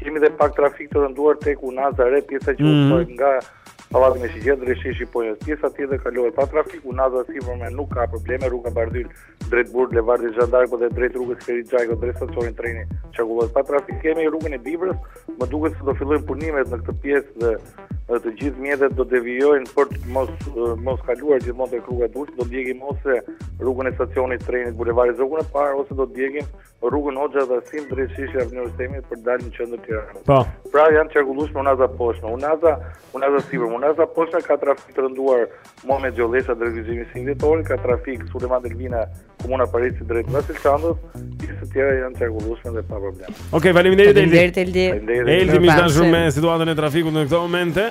Kemi dhe pak trafik të rënduar tek Unaza e Re, pjesa që mm -hmm. lëshohet nga Pallati me Shigjeta drejt Sheshit Shqiponja. Pjesa tjetër kalohet pa trafik, Unaza e sipërme nuk ka probleme, rruga Bardhyl drejt Bulevardit Zhan d'Ark dhe drejt rrugës Ferit Xhajko drejt stacionit të trenit qarkullohet pa trafik. Kemi rrugën e Dibrës, më duket se do fillojnë punimet në këtë pjesë dhe dhe të gjithë mjetet do devijojnë për të mos mos kaluar gjithmonë tek rruga e Durrësit, do ndjekin ose rrugën e stacionit të trenit Bulevardin Zogu i Parë ose do ndjekin rrugën Hoxha Tahsim drejt Shishe Avenue Stemit për të dalë në qendër Tiranës. Po. Pra janë të qarkullueshme unaza e poshtme, unaza, unaza sipër, unaza e poshtme ka trafik të rënduar Muhamet Gjollesha drejt Gjimin Sinditorit, ka trafik Sulejman Delvina Komuna e Parisit drejt Vasil Shantos, pjesë të tjera janë të qarkullueshme dhe pa probleme. Okej, okay, faleminderit Eldi. Faleminderit Eldi. Eldi Mëdha si gjithmonë me situatën e trafikut në këto momente.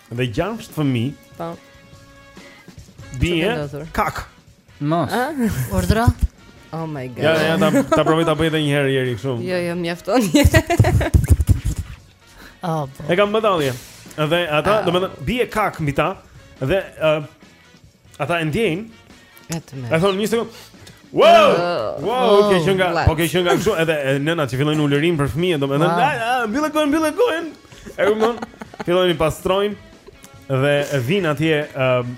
Dhe gjashtë fëmijë Po Bie kakë Mos Urdhëro Oh my god Ja, ja, ta, ta provoj ta bëj dhe njëherë Jeri kështu Jo, jo, mjafton oh, E kam me dalje Dhe ata, oh. domethënë, bie kakë mbi ta Dhe, uh, Ata e ndjejnë. Vetëm. E thonë një sekond. Wow! Wow, oh, ke qenë nga, po ke qenë nga kështu edhe nëna që fillojnë ulërijnë për fëmijët, domethënë, mbylle gojën, mbylle gojën. E kupton? Fillojnë pastrojnë dhe vijnë atje ë ehm,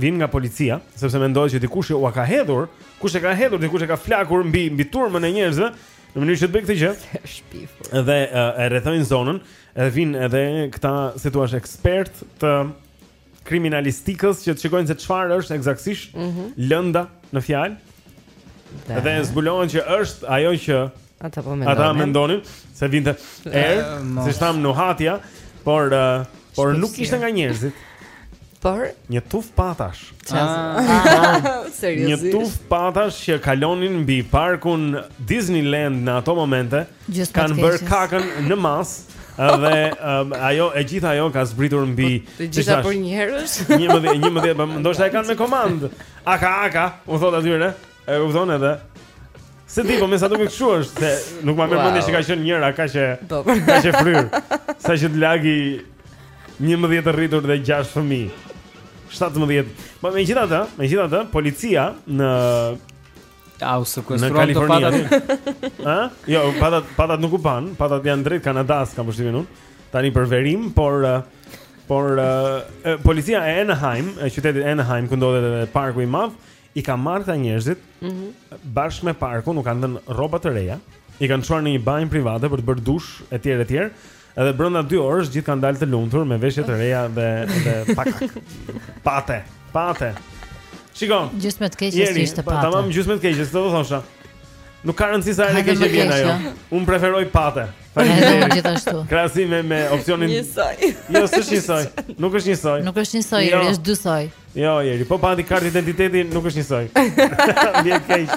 vijnë nga policia, sepse mendohet që dikush ua ka hedhur, kush e ka hedhur, dikush e ka flakur mbi mbi turmën e njerëzve, në mënyrë që të bëjë këtë gjë. Shpifur. Dhe e rrethojnë zonën, edhe vijnë edhe këta si thua ekspertë të kriminalistikës që të shikojnë se çfarë është ekzaktësisht mm -hmm. lënda në fjalë. Dhe, dhe zbulojnë që është ajo që ata po mendonin. Ata mendonin se vinte erë, uh, siç thamë nuhatja, por uh, por Shpesje. nuk ishte nga njerëzit. Por një tufë patash. Ah. Seriozisht. Një tufë patash që kalonin mbi parkun Disneyland në ato momente. Gjysma e së keqes. Kanë bërë kakën në masë dhe um, ajo e gjitha ajo ka zbritur mbi po, të gjitha për njerëz. 11 11 po, ndoshta e kanë me komandë. Aka aka, u thotë atyre. E kupton edhe. S'e di, po me sa duket kështu është, se nuk ma merr mendja që ka qenë njëra, kaq, kaq e fryrë. Sa që të lagi njëmbëdhjetë të rritur dhe gjashtë fëmijë. 17. Po megjithatë, megjithatë, policia në A u sekuestruan patat. Ë? Jo, patat patat nuk u pan, patat janë drejt Kanadas, kam përshtypjen unë. Tani për verim, por por e, policia e Anaheim, e qytetit Anaheim ku ndodhet edhe parku i madh, i ka marrë këta njerëzit. Mhm. Mm bashkë me parkun u kanë dhënë rroba të reja, i kanë çuar në një banjë private për të bërë dush etj etj. Edhe brenda 2 orësh të gjithë kanë dalë të lumtur me veshje të reja dhe dhe pak pate, pate. Shikon. Gjysma e të keqes se ishte pate. Tamam gjysma e të keqes, do të thosha. Nuk ka rëndësi sa e ke që vjen ajo. Unë preferoj pate. Faleminderit gjithashtu. Krahasim me, me opsionin. Njësoj. Jo, s'është njësoj. Nuk është njësoj. Nuk është njësoj, jo. është dysoj. Jo, Jeri, po pati kartë identiteti nuk është njësoj. Më vjen keq.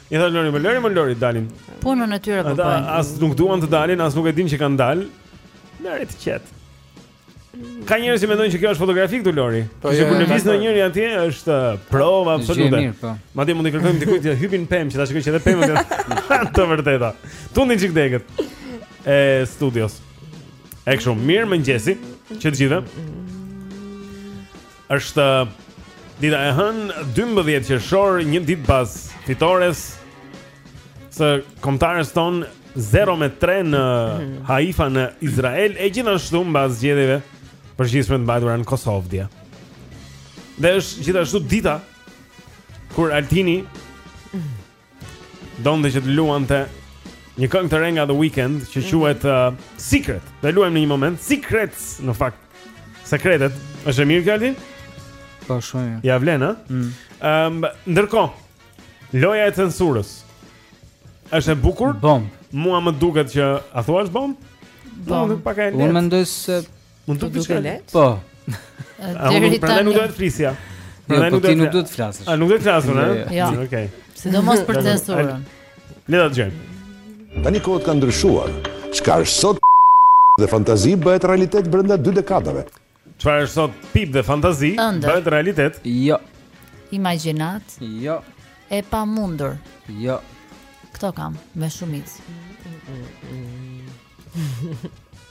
I tha Lori, më lëri, lëri, dalin. Punën e tyre po bëjnë. As nuk duan të dalin, as nuk e din që kanë dalë. Lëri të qetë. Ka njerëz që mendojnë që kjo është fotografi këtu Lori. Po, që jo, kur jo, lëviz ndonjëri atje është uh, prova absolute. Po. Madje mund të kërkojmë dikujt të hipi në pemë, që ta shikojë që edhe pemët janë të vërteta. Tundi një çik degët. E studios. E kështu, mirëmëngjesi. Që të gjithëve. Është dita e hënë 12 qershor, një ditë pas fitores së kombëtares tonë 0 me 3 në mhm. Haifa në Izrael e gjithashtu mbas zgjedhjeve të përgjithshme të mbajtura në Kosovë dje. Dhe është gjithashtu dita kur Altini Donte që të luante një këngë të re nga The Weeknd që mhm. quhet uh, Secret. Do e luajmë në një moment Secrets, në fakt. Sekretet. Është e mirë kjo Altin? Po shumë. Ia vlen, ë? Ëm, mm. um, ndërkohë Loja e censurës. Është e bukur? Bomb. Mua më duket që a thua është bomb? Bomb. Unë mendoj se Mund të duket e lehtë? Po. Deri tani nuk do të flisja. Jo, prandaj po nuk do të nuk do të flasësh. A nuk do të flasësh, jo, a? Jo. jo. Okej. Sidomos për censurën. Le ta dëgjojmë. Tani kohët kanë ndryshuar. Çka është sot pip dhe fantazi bëhet realitet brenda dy dekadave. Çfarë është sot pip dhe fantazi bëhet realitet? Jo. Imagjinatë? Jo. E pamundur? Jo. Kto kam me shumicë.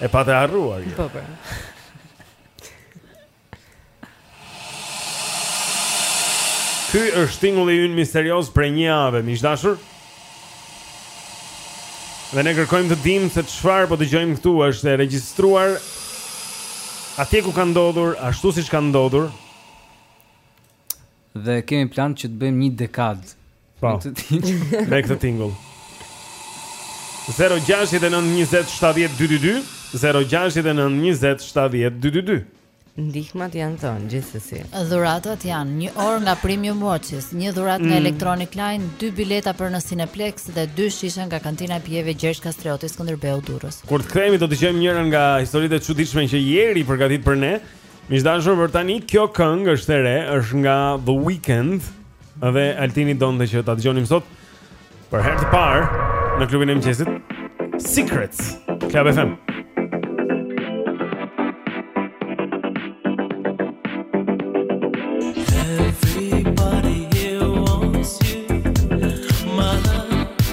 E paharruar jo. Po, po Ky është tingulli ynë misterios prej një jave, miq të dashur Dhe ne kërkojmë të dimë se çfarë po dëgjojmë këtu është e regjistruar atje ku ka ndodhur, ashtu siç ka ndodhur. Dhe kemi plan që të bëjmë një dekadë po. me këtë tingull. me këtë tingull. 069 20 70 222 069 20 70 222 Ndihmat janë thënë gjithsesi. Dhuratat janë një orë nga Premium Watches, një dhuratë nga mm. Electronic Line, dy bileta për në Cineplex dhe dy shishe nga kantina e pijeve Gjergj Kastrioti Skënderbeu Durrës. Kur të kthehemi do të dëgjojmë njëra nga historitë e çuditshme që Jeri përgatit për ne. Miq të dashur për tani kjo këngë është e re, është nga The Weeknd dhe Altini donte që ta dëgjonim sot për herë të parë në klubin e mëngjesit. Secrets, Club FM.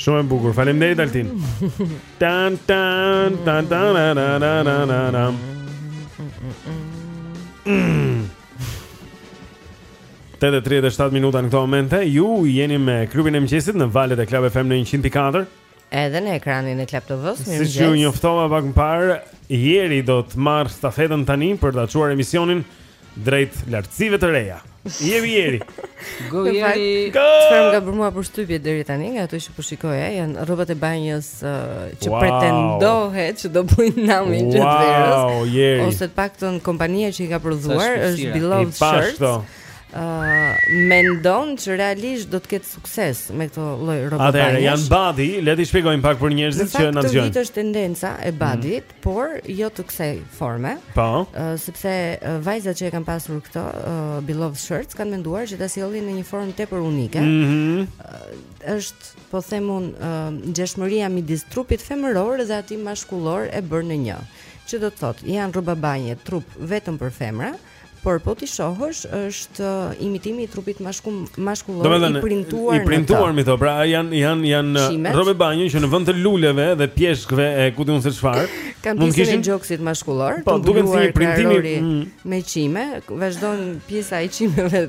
Shumë e bukur. Faleminderit Altin. Tan tan tan tan na na na na na na. 8 dhe 37 minuta në këto momente Ju jeni me klubin e mëngjesit në valët e Club FM në 104 Edhe në ekranin e Club TV-së, mirë mëngjes. Siç ju njoftova pak më parë, Jeri do të marrë stafetën tani për ta çuar emisionin drejt lartësive të reja. Jemi Jeri. Go Jeri. Çfarë më ka bërë mua përshtypje deri tani nga ato që po shikoja, janë rrobat e banjës uh, që wow. pretendohet që do bëjnë namin wow, gjatë verës. Wow, Jeri. Ose të paktën kompania që i ka prodhuar është Beloved Shirts. mendon që realisht do të ketë sukses me këto lloj rrobave. Atëherë janë badi, le të shpjegojmë pak për njerëzit që na dëgjojnë. Kjo është tendenca e mhm. badit, mm. por jo të kësaj forme. Po. Uh, sepse uh, vajzat që e kanë pasur këto uh, beloved shirts kanë menduar që ta sjellin në një formë tepër unike. Mm -hmm. uh, është, po themi, uh, ngjashmëria midis trupit femëror dhe atij mashkullor e bërë në një. Që do të thotë, janë rroba banje trup vetëm për femra. Mm Por po t'i shohësh është imitimi i trupit mashkull, mashkullor Domethënë, i printuar. I printuar me to, pra janë janë janë rroba banje që në vend të luleve dhe pjeshkëve e ku di unë se çfarë. Mund të kishin gjoksit mashkullor, po duhet të jetë printimi mm. me qime, vazhdon pjesa e qimeve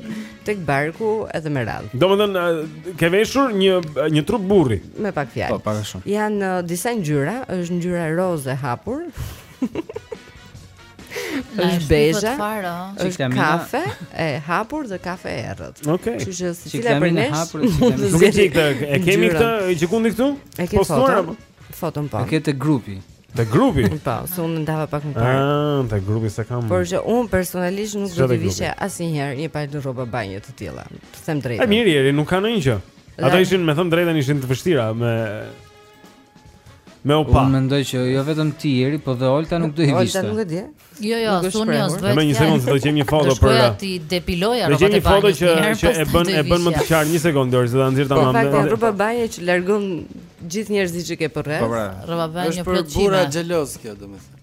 tek barku edhe me radhë. Domethënë ke veshur një një trup burri. Me pak fjalë. Po, pak a shumë. Janë disa ngjyra, është ngjyra rozë e hapur. Është bezha, është kafe e hapur dhe kafe e errët. Okej. Kështu që secila për ne hapur është Nuk e di këtë. E kemi këtë gjëkundi këtu? E ke foton. Foton po. E ke te grupi. Te grupi? Po, se unë ndava pak më parë. Ah, te grupi s'e kam. Por që unë personalisht nuk do të vishja asnjëherë një palë rroba banje të tilla. Të them të drejtën. E mirë, nuk ka ndonjë gjë. Ata ishin, me thënë të drejtën, ishin të vështira me Me u pa. Unë mendoj që jo vetëm ti Jeri, po dhe Olta nuk do i vishte. Olta nuk e di. Jo, jo, thoni os vetë. Më një sekond se do të kemi një foto për. Do t'i depiloj rrobat e banjës. Do një foto që e bën e bën më të qartë një sekond dorë se ta nxjerr tamam. Po fakti rroba banje që largon gjithë njerëzit që ke përreth. Po pra. Rroba banje plot qime. Është për burra xheloz kjo domethënë.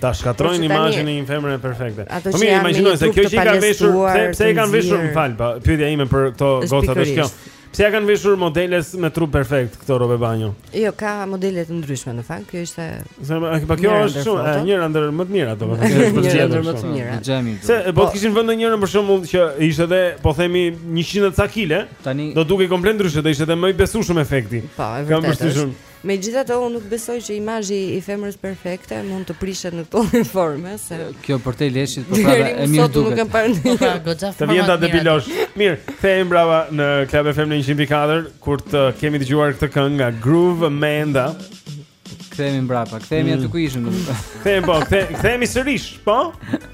Ta shkatrojnë imazhin e një femre perfekte. Po mirë, imagjino se kjo që ka veshur, pse pse e kanë veshur më fal, po, pyetja ime për këto gocat është kjo. Pse ia kanë veshur modeles me trup perfekt këto rroba banje? Jo, ka modele të ndryshme në fakt, kjo ishte Se pa kjo është shumë e njëra ndër më të mira ato, më të mira. Se po të kishin vënë njërën për shembull që ishte edhe, po themi 100 ca kile, do dukej komplet ndryshe, do ishte edhe më i besueshëm efekti. Po, e vërtetë. Megjithatë unë nuk besoj që imazhi i femrës perfekte mund të prishet në këto forme se Kjo puna e leshit po pra e mirë duket. Nuk e ke parë ndonjë. Po pra goxha forma. Të vjen ta depilosh. Mirë, kthehem mbrapa në Club FM në 104 kur të kemi dëgjuar këtë këngë nga Groove Armada. Kthehemi mbrapa. Kthehemi aty ku ishim. Kthehemi po, kthehemi sërish, po?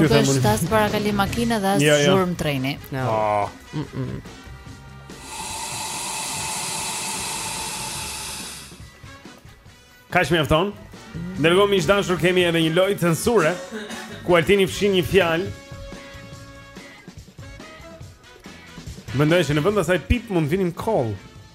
Nuk është as parakalim makine dhe as zhurmë treni. Jo. Ah. Kaq mjafton? Ndërkohë miq të dashur kemi edhe një lojë censure Ku altini fshin një fjalë Mendoj që në vend të saj pip mund të vinim kollë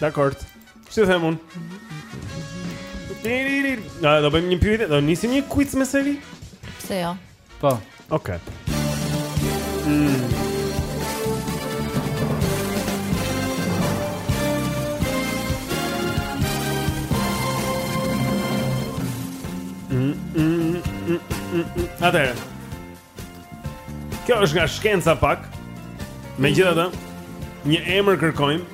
Dakord. Si themi? A do bëjmë një pyetje, do nisim një quiz meqë s'vjen? Pse jo? Po. Okej. Okay. Mm. Mm, mm, mm, mm, mm. mm. Atëherë. Kjo është nga shkenca pak. Megjithatë, një emër kërkojmë.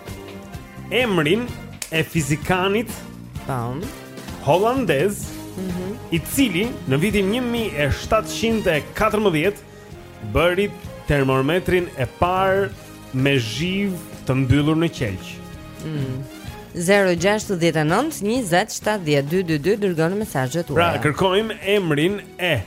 Emrin e fizikanit holandez, mm -hmm. i cili në vitin 1714 bëri termometrin e parë me zhivë të mbyllur në qelq. Mm. 069 20 70 222 dërgoni mesazhet tuaja. Pra, kërkojmë emrin e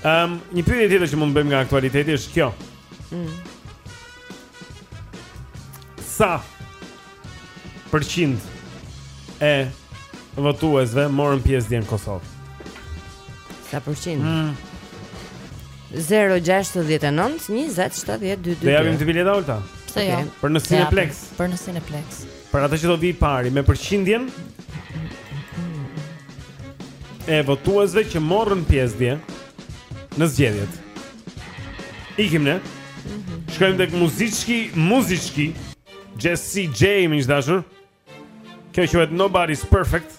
Ehm, um, një pyetje tjetër që mund të bëjmë nga aktualiteti është kjo. Mm. Sa përqind e votuesve morën pjesë dje në Kosovë? Sa përqind? Mm. 0 6 19 20 7 12 2 T'ia japim dy bileta, Olta? Pse okay. jo? Jo? Për në Cineplex Për në Cineplex Për atë që do vijë i pari me përqindjen e votuesve që morën pjesë dje në zgjedhjet. Ikim ne. Mhm. Shkojmë tek muziçka, muziçka. Jessie J, miq të dashur. Kjo quhet Nobody's Perfect.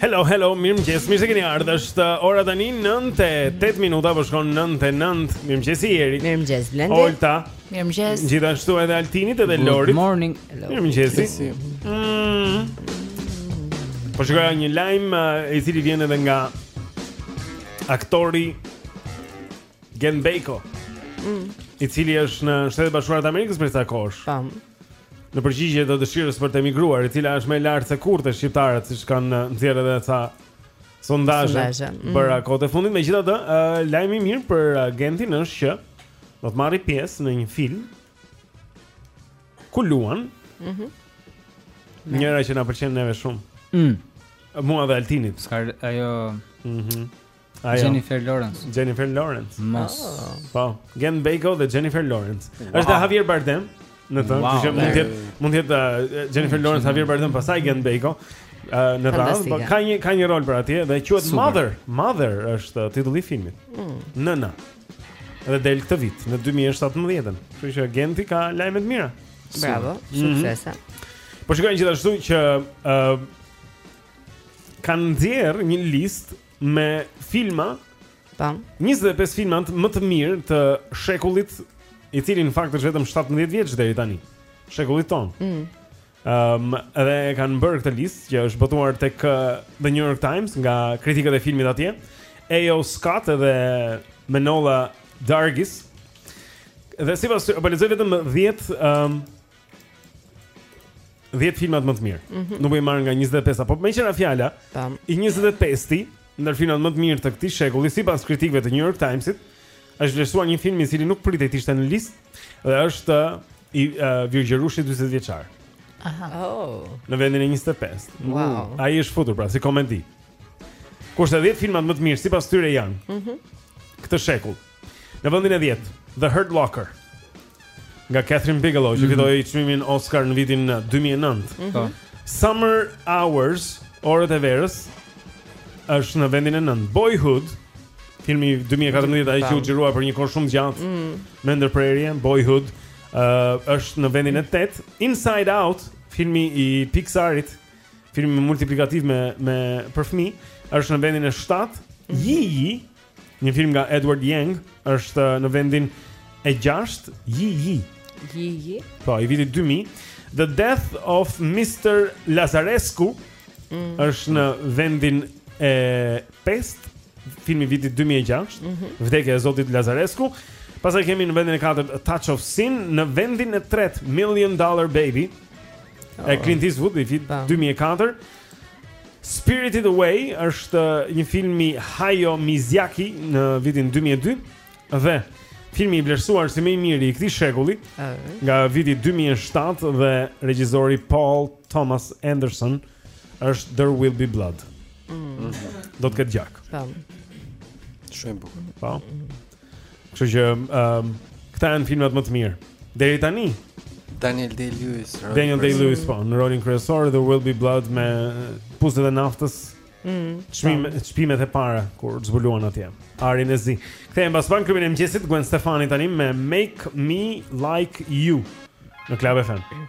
Hello, hello, mirëmëngjes, mirë se keni ardhur, është uh, ora tani 9 e 8 minuta, po shkon 9 e 9, mirëmëngjesi Eri Mirëmëngjes, Blendi Olta Mirëmëngjes Gjithashtu edhe Altinit edhe Lorit Good morning hello. Mirëmëngjesi mm. Po shikoja një lajm uh, i cili vjen edhe nga aktori Gent Bejko mm. I cili është në Shtetet e Bashkuara të Amerikës prej sa kohësh Në përgjigje të dëshirës për të emigruar e cila është më e lartë se kurrë te shqiptarët siç kanë nxjerrë edhe ca sondazhe mm. për kohët e fundit Megjithatë uh, lajmi i mirë për uh, Gentin është që Do të marrë pjesë në një film ku luan Mhm. Mm Njëra që na pëlqen neve shumë. Mhm. Mua dhe Altinit. S'ka ajo Mhm. Mm Ajo. Jennifer Lawrence. Jennifer Lawrence. Mos. Oh. Po, Gent Bejko dhe Jennifer Lawrence. Wow. Është Javier Bardem në të, wow. që mund të jetë mund të jetë uh, Jennifer mm, Lawrence, Javier Bardem, pastaj Gent Bejko. Uh, në radhë, po ka një ka një rol për atje dhe quhet Mother. Mother është titulli i filmit. Mm. Nëna. Dhe del këtë vit në 2017. Kështu që Genti ka lajme të mira. Bravo, mhm. suksese. Mm -hmm. Po shikoja gjithashtu që ë uh, kanë nxjerr një listë me filma. Po. 25 filmat më të mirë të shekullit, i cili në fakt është vetëm 17 vjeç deri tani. Shekullit tonë. Mm. Ëm um, dhe kanë bërë këtë listë që është botuar tek The New York Times nga kritikët e filmit atje. A.O. Scott dhe Manohla Dargis. Dhe sipas po lexoj vetëm 10 ëm um, 10 filmat më të mirë. Mm -hmm. Nuk po i marr nga 25-a, po meqë ra fjala. I 25-ti ndër filmat më të mirë të këtij shekulli sipas kritikëve të New York Times-it. Është vlerësuar një film i cili nuk pritej të ishte në listë dhe është uh, Virgjërushi 40 vjeçar. Aha. Oh. Në vendin e 25. Wow. Ai është futur pra si komedi. Kurse 10 filmat më të mirë sipas tyre janë. Mhm. Mm këtë shekull. Në vendin e 10, The Hurt Locker. nga Kathryn Bigelow që mhm. fitoi mm -hmm. çmimin Oscar në vitin 2009. Mm -hmm. Summer Hours, orët e verës, është në vendin e nëntë. Boyhood, filmi 2014 ai që u xhirua për një kohë shumë të gjatë mm -hmm. me ndërprerje, Boyhood, uh, është në vendin e tetë. Inside Out, filmi i Pixarit, filmi multiplikativ me me për fëmijë, është në vendin e shtatë. Mm -hmm. Yi, Një film nga Edward Yang është në vendin e 6, Yi Yi. Yi Yi. Po, i vitit 2000, The Death of Mr. Lazarescu mm. është në vendin e 5, filmi i vitit 2006, mm -hmm. Vdekja e Zotit Lazarescu. Pastaj kemi në vendin e 4, A Touch of Sin, në vendin e 3, Million Dollar Baby. Oh. E Clint Eastwood i vitit 2004. Spirited Away është një film i Hayao Miyazaki në vitin 2002 dhe filmi i vlerësuar si më i miri i këtij shekulli nga viti 2007 dhe regjizori Paul Thomas Anderson është There Will Be Blood. Mm. Do të ketë gjak. Tam. Shumë bukur. Po. Mm. Kështu që ëm uh, këta janë filmat më të mirë deri tani. Daniel Day-Lewis. Daniel Day-Lewis po, në rolin kryesor There Will Be Blood me puset e naftës. Mm. Shpim, shpimet e para kur zbuluan atje. Arin e zi. Kthehem pas, pra, në klubin e mëngjesit Gwen Stefani tani me Make Me Like You në Club FM. Mm.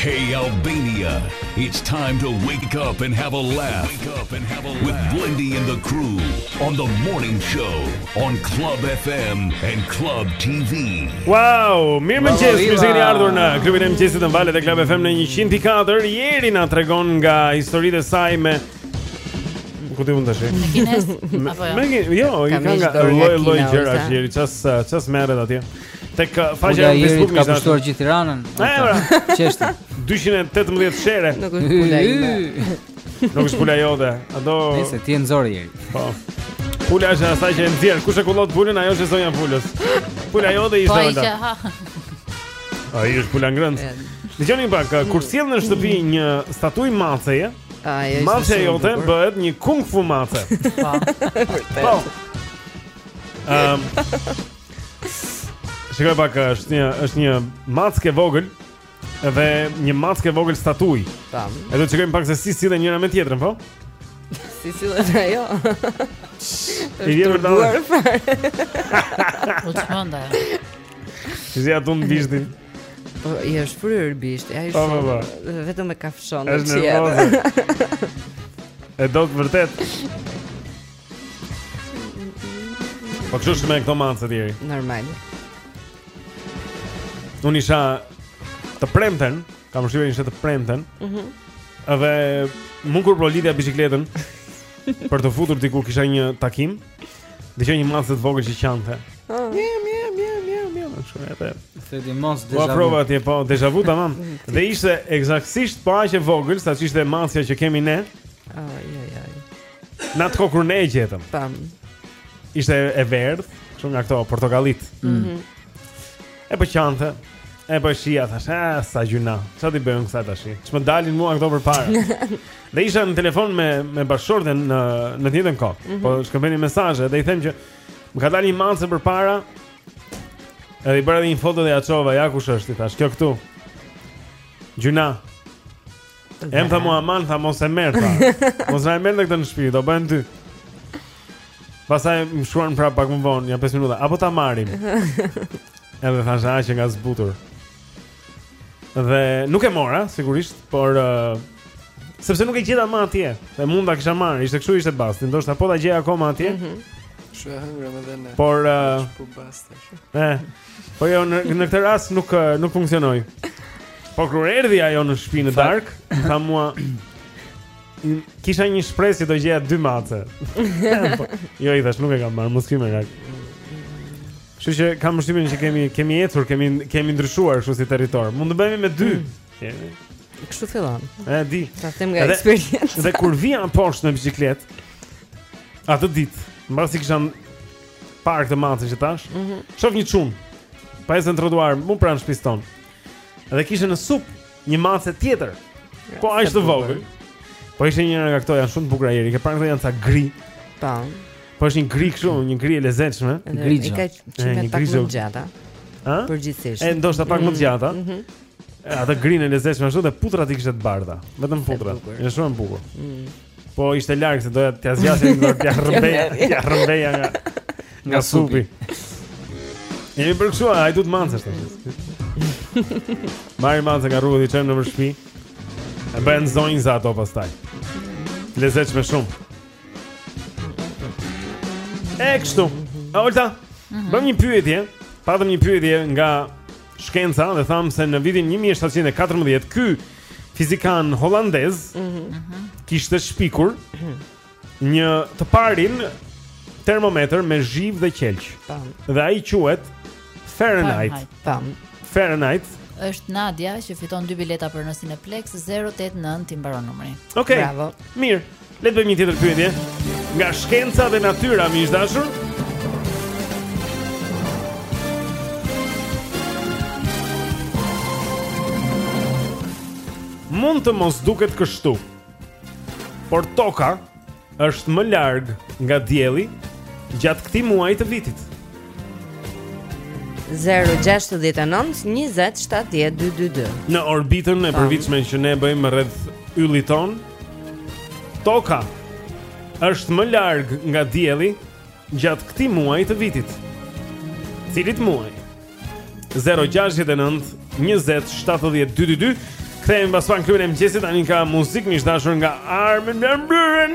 Hey Albania, it's time to wake up and have a laugh. Wake up and have a laugh with Blendi and the crew on the morning show on Club FM and Club TV. Wow, mirëmëngjes, mirë se keni ardhur në klubin e mëngjesit në valet e Club FM në 104. Jeri na tregon nga historitë e saj me ku ti mund të shih? Në Guinness apo jo? Me jo, i ka nga lloj lloj gjëra, jeri ças ças merret atje. Tek uh, faqja e Facebookut ka pushtuar gjithë Tiranën. Ç'është. 218 shere. Nuk është pula ime. Nuk është pula jote. Ato Nëse ti e nxori Jeri. Po. Pula është e asaj që e nxjerr. Kush e kullot pulën, ajo është zonja e pulës. Pula jote ishte ata. Po. Ai është pula ngrënë. Dëgjoni pak, uh, kur sjell në shtëpi një statujë maceje, Mace është. Macja jote bëhet një kung fu mace. Po. Po. Ehm. Shikoje pak, është një është një mackë e vogël dhe një mackë e vogël statujë. Tam. E do të shikojmë pak se si sillen njëra me tjetrën, po? Si sillet ajo? I vjen për dalë. U çmenda. Si ia tund bishtin. Po, i është fryrë bishti, ai po, po, shumë. Vetëm e kafshon. Është nervoze. E do të vërtet. Po kështu është me këto macet, Jeri Normal Unë isha të premten Kam shqyve isha të premten mm -hmm. Edhe mu kur po lidhja bicikletën Për t'u futur diku kisha një takim Dëgjoj një mace të vogël që qante ah. Mjë, mjë, mjë, mjë, mjë Shumë e të Se ti mos deja vu Po provove ti po deja vu tamam Dhe ishte ekzaktësisht po aq e vogël Sa që ishte maceja që kemi ne Ajajaj Në atë kohë kur ne e gjetëm. Tam. Ishte e verdhë, kështu nga këto portokallit. Mhm. Mm e po qante. E po shihja, thashë, "Ah, sa gjynah. Çfarë t'i bëjmë kësaj tash? Ç'më dalin mua këto përpara." dhe isha në telefon me me bashkëshorten në në të njëjtën kohë. Mm -hmm. Po shkëmbenim mesazhe dhe i them që më ka dalë një mace përpara. Edhe i bëra një foto dhe ia çova, ja kush është, i thashë, "Kjo këtu." Gjynah. E më tha mua aman tha mos e merr tha. Mos na e merr këtë në shtëpi, do bëjmë dy. Pastaj më shkruan prapë pak më vonë, nja 5 minuta, apo ta marrim. Edhe thashë ah, qenka zbutur. Dhe nuk e mora, sigurisht, por uh, sepse nuk e gjeta më atje. Dhe mund ta kisha marrë, ishte kështu ishte basti, ndoshta po ta gjej akoma atje. Mm -hmm. Shumë hëngra më dhënë. Por uh, po basti. Eh, Po jo, në, në këtë rast nuk nuk funksionoi. Po kur erdhi ajo në shpi në darkë, tha mua kisha një shpresë që do gjeja dy mace. Po, jo i thashë, nuk e kam marrë, mos ki merak. Kështu që kam dyshimin që kemi kemi ecur, kemi kemi ndryshuar kështu si territor. Mund të bëhemi me dy. Kemi. Kështu fillon. E di. Ta them nga eksperienca. Dhe kur vija poshtë në biçikletë atë ditë, mbasi kisha Parë këtë mace që thashë. Mm -hmm. Shof një çun. Po ecën në trotuar, mu pranë shtëpisë tonë. Dhe kishte në sup një mace tjetër. Ja, po aq të vogël. Po ishte një nga këto janë shumë të bukura ieri, ke parë këto janë ca gri. Po. Po është një gri kështu, një gri e lezetshme. Gri që ka qime pak më të gjata. Ë? Përgjithsisht. E ndoshta pak më mm, gjata. Ëh. Mhm. Atë grinë e lezetshme ashtu dhe putrat i kishte të bardha, vetëm putrat. Është shumë e bukur. Mm. Po ishte larg se doja t'ia zgjasja një dorë, t'ia rrëmbeja, t'ia rrëmbeja nga nga supi. Jemi përkësua, ai i do macet ashtu. Marrin mace nga rruga dhe i çojnë nëpër shpi. E bëhen zonjëza ato pastaj. Lezetshme shumë. E kështu. A Olta, mm -hmm. bëmë një pyetje. Patëm një pyetje nga shkenca dhe thamë se në vitin 1714 ky fizikan holandez mm -hmm. kishte shpikur një të parin termometër me zhivë dhe qelq. Dhe ai quhet Fahrenheit. Tam. Fahrenheit. Është Nadia që fiton dy bileta për në Cineplexx 089 i mbaron numri. Okay. Bravo. Mirë. Le të bëjmë një tjetër pyetje. Nga shkenca dhe natyra miq të dashur. Mund të mos duket kështu. Por toka është më larg nga dielli gjatë këtij muaji të vitit. 069-20-70-222 Në orbitën e përvitshme që ne bëjmë rreth yllit tonë Toka është më larg nga dielli gjatë këtij muaji të vitit. Cilit muaj? 069 20 70 222 Kthehemi pas pak në klubin e mëngjesit tani ka muzikë miq të dashur nga Armin van Buuren.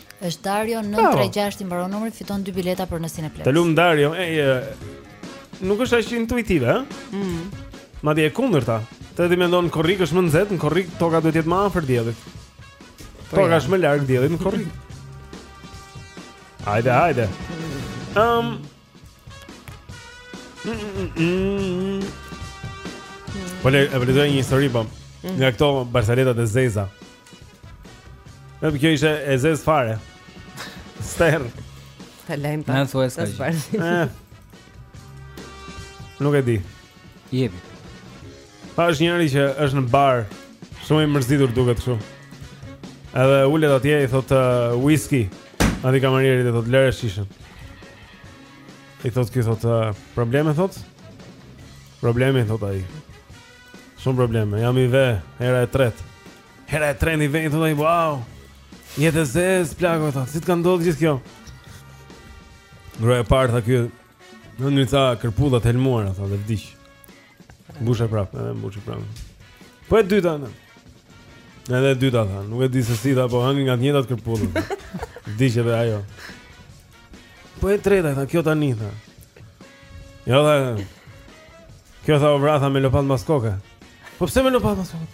Është Dario 936 i mbaron numri, fiton dy bileta për në Cineplex. Të lum Dario, ej, e, nuk është aq intuitive, ë? Mhm. Madje e kundërta. Se ti mendon korrik është më nxehtë, në korrik toka duhet të jetë më afër diellit. Po Toka ja. është më larg diellit në korrik. Hajde, hajde. Ëm, Po lexoja një histori, po mm. Nga këto barsaletat e zeza Po kjo ishte e zezë fare Sterr Të lejmë pa Në thua e s'ka që eh. Nuk e di Jepi Pra është njëri që është në bar Shumë i mërzitur duket shumë Edhe ulet atje i thotë uh, whisky Andi kamarieri dhe thot lëre shishen I thot ky thot uh, Probleme thot Probleme thot ai Shumë probleme Jam i ve Hera e tretë Hera e tretë i ve Thot ai Wow Jetë e zezë Plako thot Si të ka ndodhë gjithë kjo Gruaja e parë Tha ky Hëngri ca kërpudha të helmuara Tha dhe vdiq Mbushë prapë, edhe mbushë prapë. Po e dyta në. Edhe e dyta tha, nuk e di se si tha, po hëngri nga të njëjtat kërpudha. Vdiq edhe ajo. Po e treta tha, kjo tani tha. Jo tha. Kjo tha u vra tha me lopatë mas koke. Po pse me lopatë mas koke?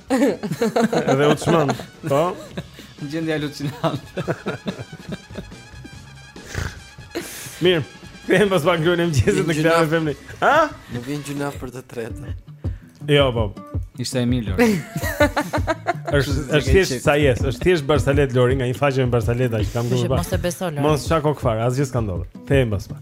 Edhe u çmend. Po. Gjendja alucinante. Mirë. Kthehemi pas pak në klubin e mëngjesit në këtë femni. Ha? Më vjen gjynah për të tretën. Jo, po. Ishte e mirë Lori. Është është thjesht sa jes, është thjesht barsaletë Lori nga një faqe me barsaleta që kam lexuar. Mos e beso Lori. Mos çako kfar, asgjë s'ka ndodhur. Kthehemi pas pak.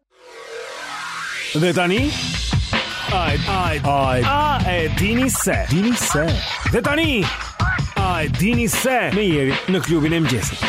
Dhe tani Ai ai ai a e dini se dini se Dhe tani a e dini se me jeri në klubin e mëngjesit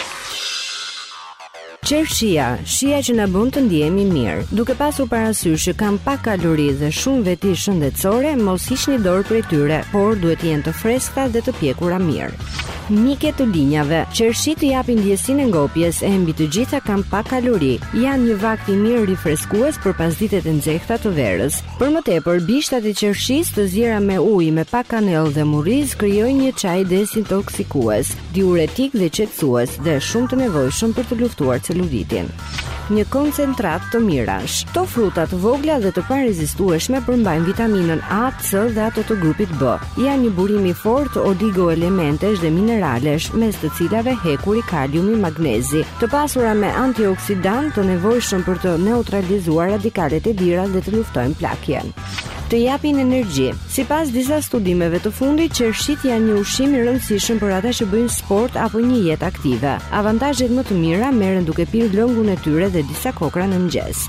Qershia, shija që na bën të ndihemi mirë. Duke pasur parasysh që kanë pak kalori dhe shumë veti shëndetësore, mos hiqni dorë prej tyre, por duhet të jenë të freskëta dhe të pjekura mirë. Mike të linjave, qershitë japin ndjesinë e ngopjes e mbi të gjitha kanë pak kalori. Janë një vakt i mirë rifreskues për pasditet e nxehta të verës. Për më tepër, bishtat e qershisë të ziera me ujë me pak kanellë dhe murriz krijojnë një çaj desintoksikues, diuretik dhe qetësues dhe shumë të nevojshëm për të luftuar celulitin. Një koncentrat të mirash. Këto fruta të vogla dhe të parezistueshme përmbajnë vitaminën A, C dhe ato të grupit B. Janë një burim i fortë oligoelementesh dhe mineralesh, mes të cilave hekuri, kaliumi, magnezi, të pasura me antioksidantë të nevojshëm për të neutralizuar radikalet e lira dhe të luftojnë plakjen. të japin energji. Sipas disa studimeve të fundit, qershitë janë një ushqim i rëndësishëm për ata që bëjnë sport apo një jetë aktive. Avantazhet më të mira merren duke pirë lëngun e tyre dhe disa kokrra në mëngjes.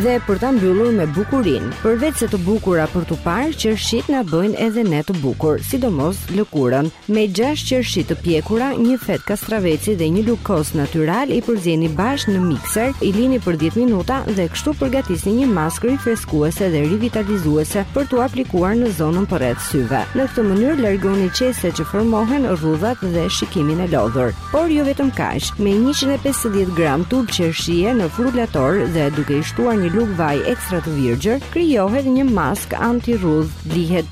Dhe për ta mbyllur me bukurinë, përveç se të bukura për t'u parë, qershitë na bëjnë edhe ne të bukur, sidomos lëkurën. Me gjashtë qershi të pjekura, një fetë kastraveci dhe një lugë kos natyral i përzieni bashkë në mikser, i lini për 10 minuta dhe kështu përgatisni një maskë rifreskuese dhe rivitalizuese për t'u aplikuar në zonën përreth syve. Në këtë mënyrë largoni qeset që formohen, rrudhat dhe shikimin e lodhur. Por jo vetëm kaq, me 150 gram tul qershie në frulator dhe duke i shtuar një lugë vaj ekstra të virgjër, krijohet një maskë anti-rrudhë, lihet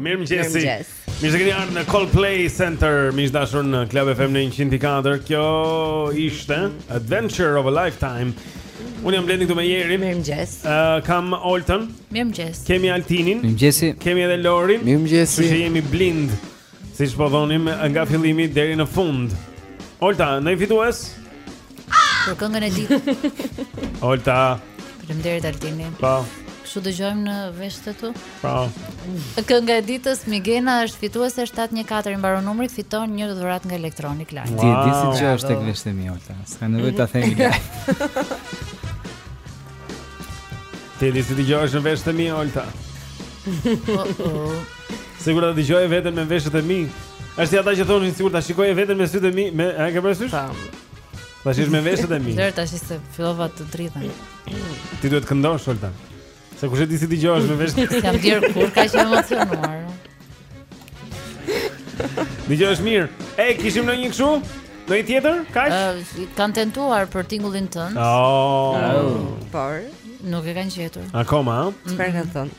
Mirëmëngjesi Mirë se keni ardhur në Coldplay Center Miq të dashur në Club FM në 104 Kjo ishte Adventure of a Lifetime Unë jam Blendi këtu me Jerin Mirëmëngjes uh, Kam Oltën Mirëmëngjes Kemi Altinin Mirëmëngjesi Kemi edhe Lorin Mirëmëngjesi Që që jemi blind Siç po thonim nga fillimi deri në fund Olta, ndonjë fitues? Për këngën e ditës Olta Për më deri te Altini Pa po. Kështu dëgjojmë në veshët e tu Pa po. Kënga e ditës, Migena është fituese 714 mbaron numri, fiton një dhuratë nga elektronik Ti e di siç është te veshët e mi, Olta S'ka nevojë të themi dhe Ti e di si dëgjohesh në veshët e mi, Olta Oh, oh. Sikur ta dëgjoj veten me veshët e mi. Është te ata që thonin sikur ta shikoj veten me sytë e mi, me a e ke parasysh? Tam. Tash është me veshët e mi. Deri tash se fillova të dridhem. Ti duhet të këndosh Olta. Se kush e di si dëgjohesh me veshët. Kam dier kur ka qenë emocionuar. Dëgjohesh mirë. Ej, kishim ndonjë kështu? Ndonjë tjetër, kaq? Uh, kanë tentuar për tingullin tënd. Oh. oh. Por nuk e kanë gjetur. Akoma, ëh? Çfarë kanë thënë?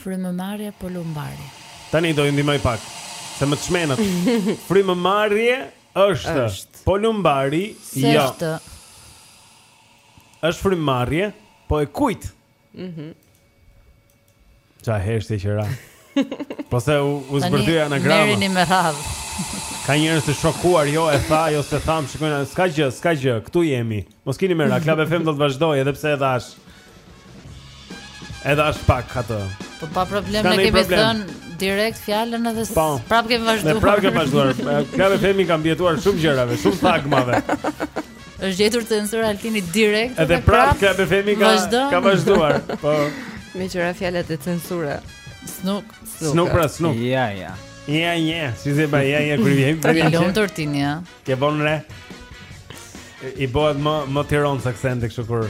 Frymëmarrje po lumbari. Tani do ju ndihmoj pak. Se më çmendët. Frymëmarrje është. Është. Po lumbari, jo. Është. Është frymëmarrje, po e kujt? Mhm. Mm Ça heshtje që ra Po se u, u zbërthy anagrama Merini me radhë Ka njerëz të shokuar jo e tha jo s'e tha Shikojnë s'ka gjë, s'ka gjë, këtu jemi Mos kini merak, Klub FM do të vazhdojë edhe pse edhe ash Edhe ash pak atë Po pa problem ne kemi thënë direkt fjalën edhe po. prapë kemi vazhduar. Ne prapë kemi vazhduar. Klub FM-i ka mbijetuar shumë gjërave, shumë tragave. Është gjetur censura Altini direkt dhe, dhe prap Klub FM-i ka vazhduar. Ka vazhduar. Po. Me qëra fjalët e censura. Snuk. Snuk pra snuk. Ja, ja. Ja, ja. Si se ba, ja, ja, kërë vjemë. Pra një lomë tortini, ja. Ke bon re. I bohet më, më tiron së kësendë kështu kur.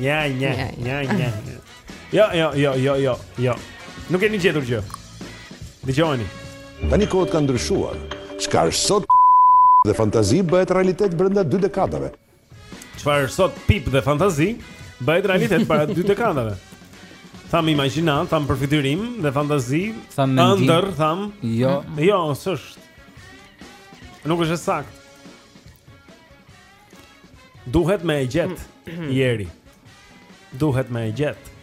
Ja, ja, ja, ja. Jo, jo, jo, jo, jo, jo. Nuk keni gjetur gjë. Dëgjojeni. Tani kohët kanë ndryshuar. Çka është sot … dhe fantazi bëhet realitet brenda dy dekadave. Çfarë është sot pip dhe fantazi bëhet realitet para dy dekadave. Tham imagjinatë, tham përfytyrim dhe fantazi, tham mendim, ëndërr, tham. Jo, jo, s'është. Nuk është e saktë. Duhet me e gjet Jeri Duhet me e gjet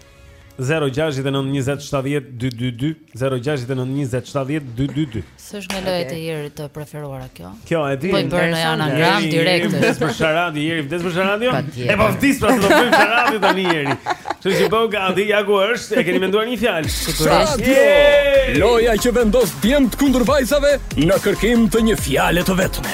0-6-9-27-12-2 0-6-9-27-12-2 S'është nga lojërat e jeri të preferuara kjo Kjo e di Pojë bërë në janë angram direkt Jeri vdes për sharadi Jeri vdes për sharadi jo? E po vdis pra se do përë sharadi të një jeri Që që jo gati ja ku është E keni menduar një fjalë Sharadi Loja që vendos djemtë kundër vajzave Në kërkim të një fjale të vetme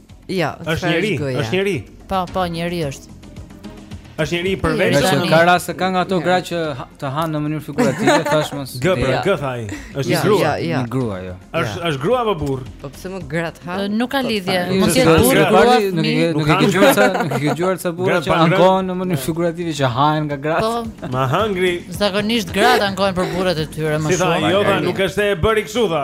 Jo, është njeri, është njeri. Po, po, njeri është. Është njeri për vetë. Nga që ka raste ka nga ato gra që të hanë në mënyrë figurative, thashë mos. Gë për gë thaj. Është një grua, një grua jo. Është është grua apo burrë? Po pse mo gratë hanë? Nuk ka lidhje. Mos jetë burrë, grua, nuk e nuk ke dëgjuar sa, nuk ke dëgjuar sa burra që ankohen në mënyrë figurative që hahen nga gratë. Po. Më hëngri. Zakonisht gratë ankohen për burrat e tyre më shumë. Si tha, jo, nuk është e bëri kështu tha.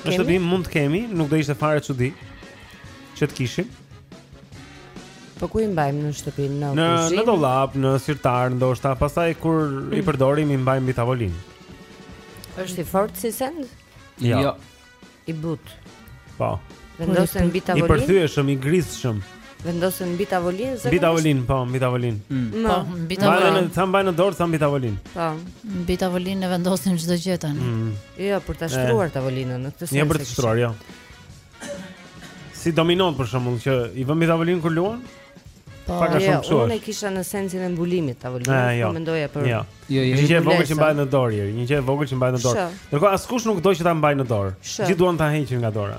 Në shtëpi mund të kemi, nuk do ishte fare çudi që të kishim. Po ku i mbajmë në shtëpi, në kuzhinë? Në në dollap, në sirtar, ndoshta pastaj kur i mm. përdorim i mbajmë mbi tavolinë. Është i fortë si send? Jo. jo. I butë. Po. Vendosen mbi tavolinë. I përthyeshëm, i grisshëm. Vendosen mbi tavolinë zakonisht. Mbi tavolinë, po, mbi tavolinë. Mm. Mm. Po, mbi tavolinë. Mbajnë sa mbajnë në dorë, sa mbi tavolinë. Po. Mbi tavolinë e vendosin çdo gjë tani. Mm. Jo, për ta shtruar tavolinën në këtë sens. Jo për të shtruar, jo. Si dominon për shembull që i vëmë mbi tavolinë kur luan? Po, pak a shumë çuar. Unë e kisha në sensin e mbulimit tavolinës, ah, jo. po mendoja për. Jo, jo, jo. Një gjë e vogël që mbahet në dorë, një gjë e vogël që mbahet në dorë. Ndërkohë askush nuk do që ta mbajë në dorë. Gjithë duan ta heqin nga dora.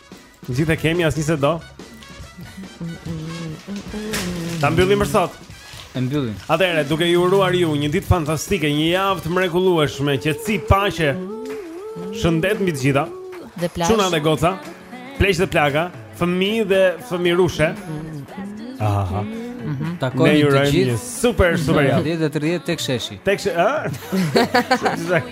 Gjithë e kemi, asnjë s'e do. Ta mbyllim për sot. E mbyllim. Atëherë, duke ju uruar ju një ditë fantastike, një javë të mrekullueshme, qetësi, paqe, shëndet mbi të gjitha. Dhe plazh. Çuna dhe goca, pleq dhe plaka, fëmijë dhe fëmirushe. Aha. Mhm. Takohemi të gjithë. Super, super. Ja, 10:30 tek sheshi. Tek sheshi, ëh?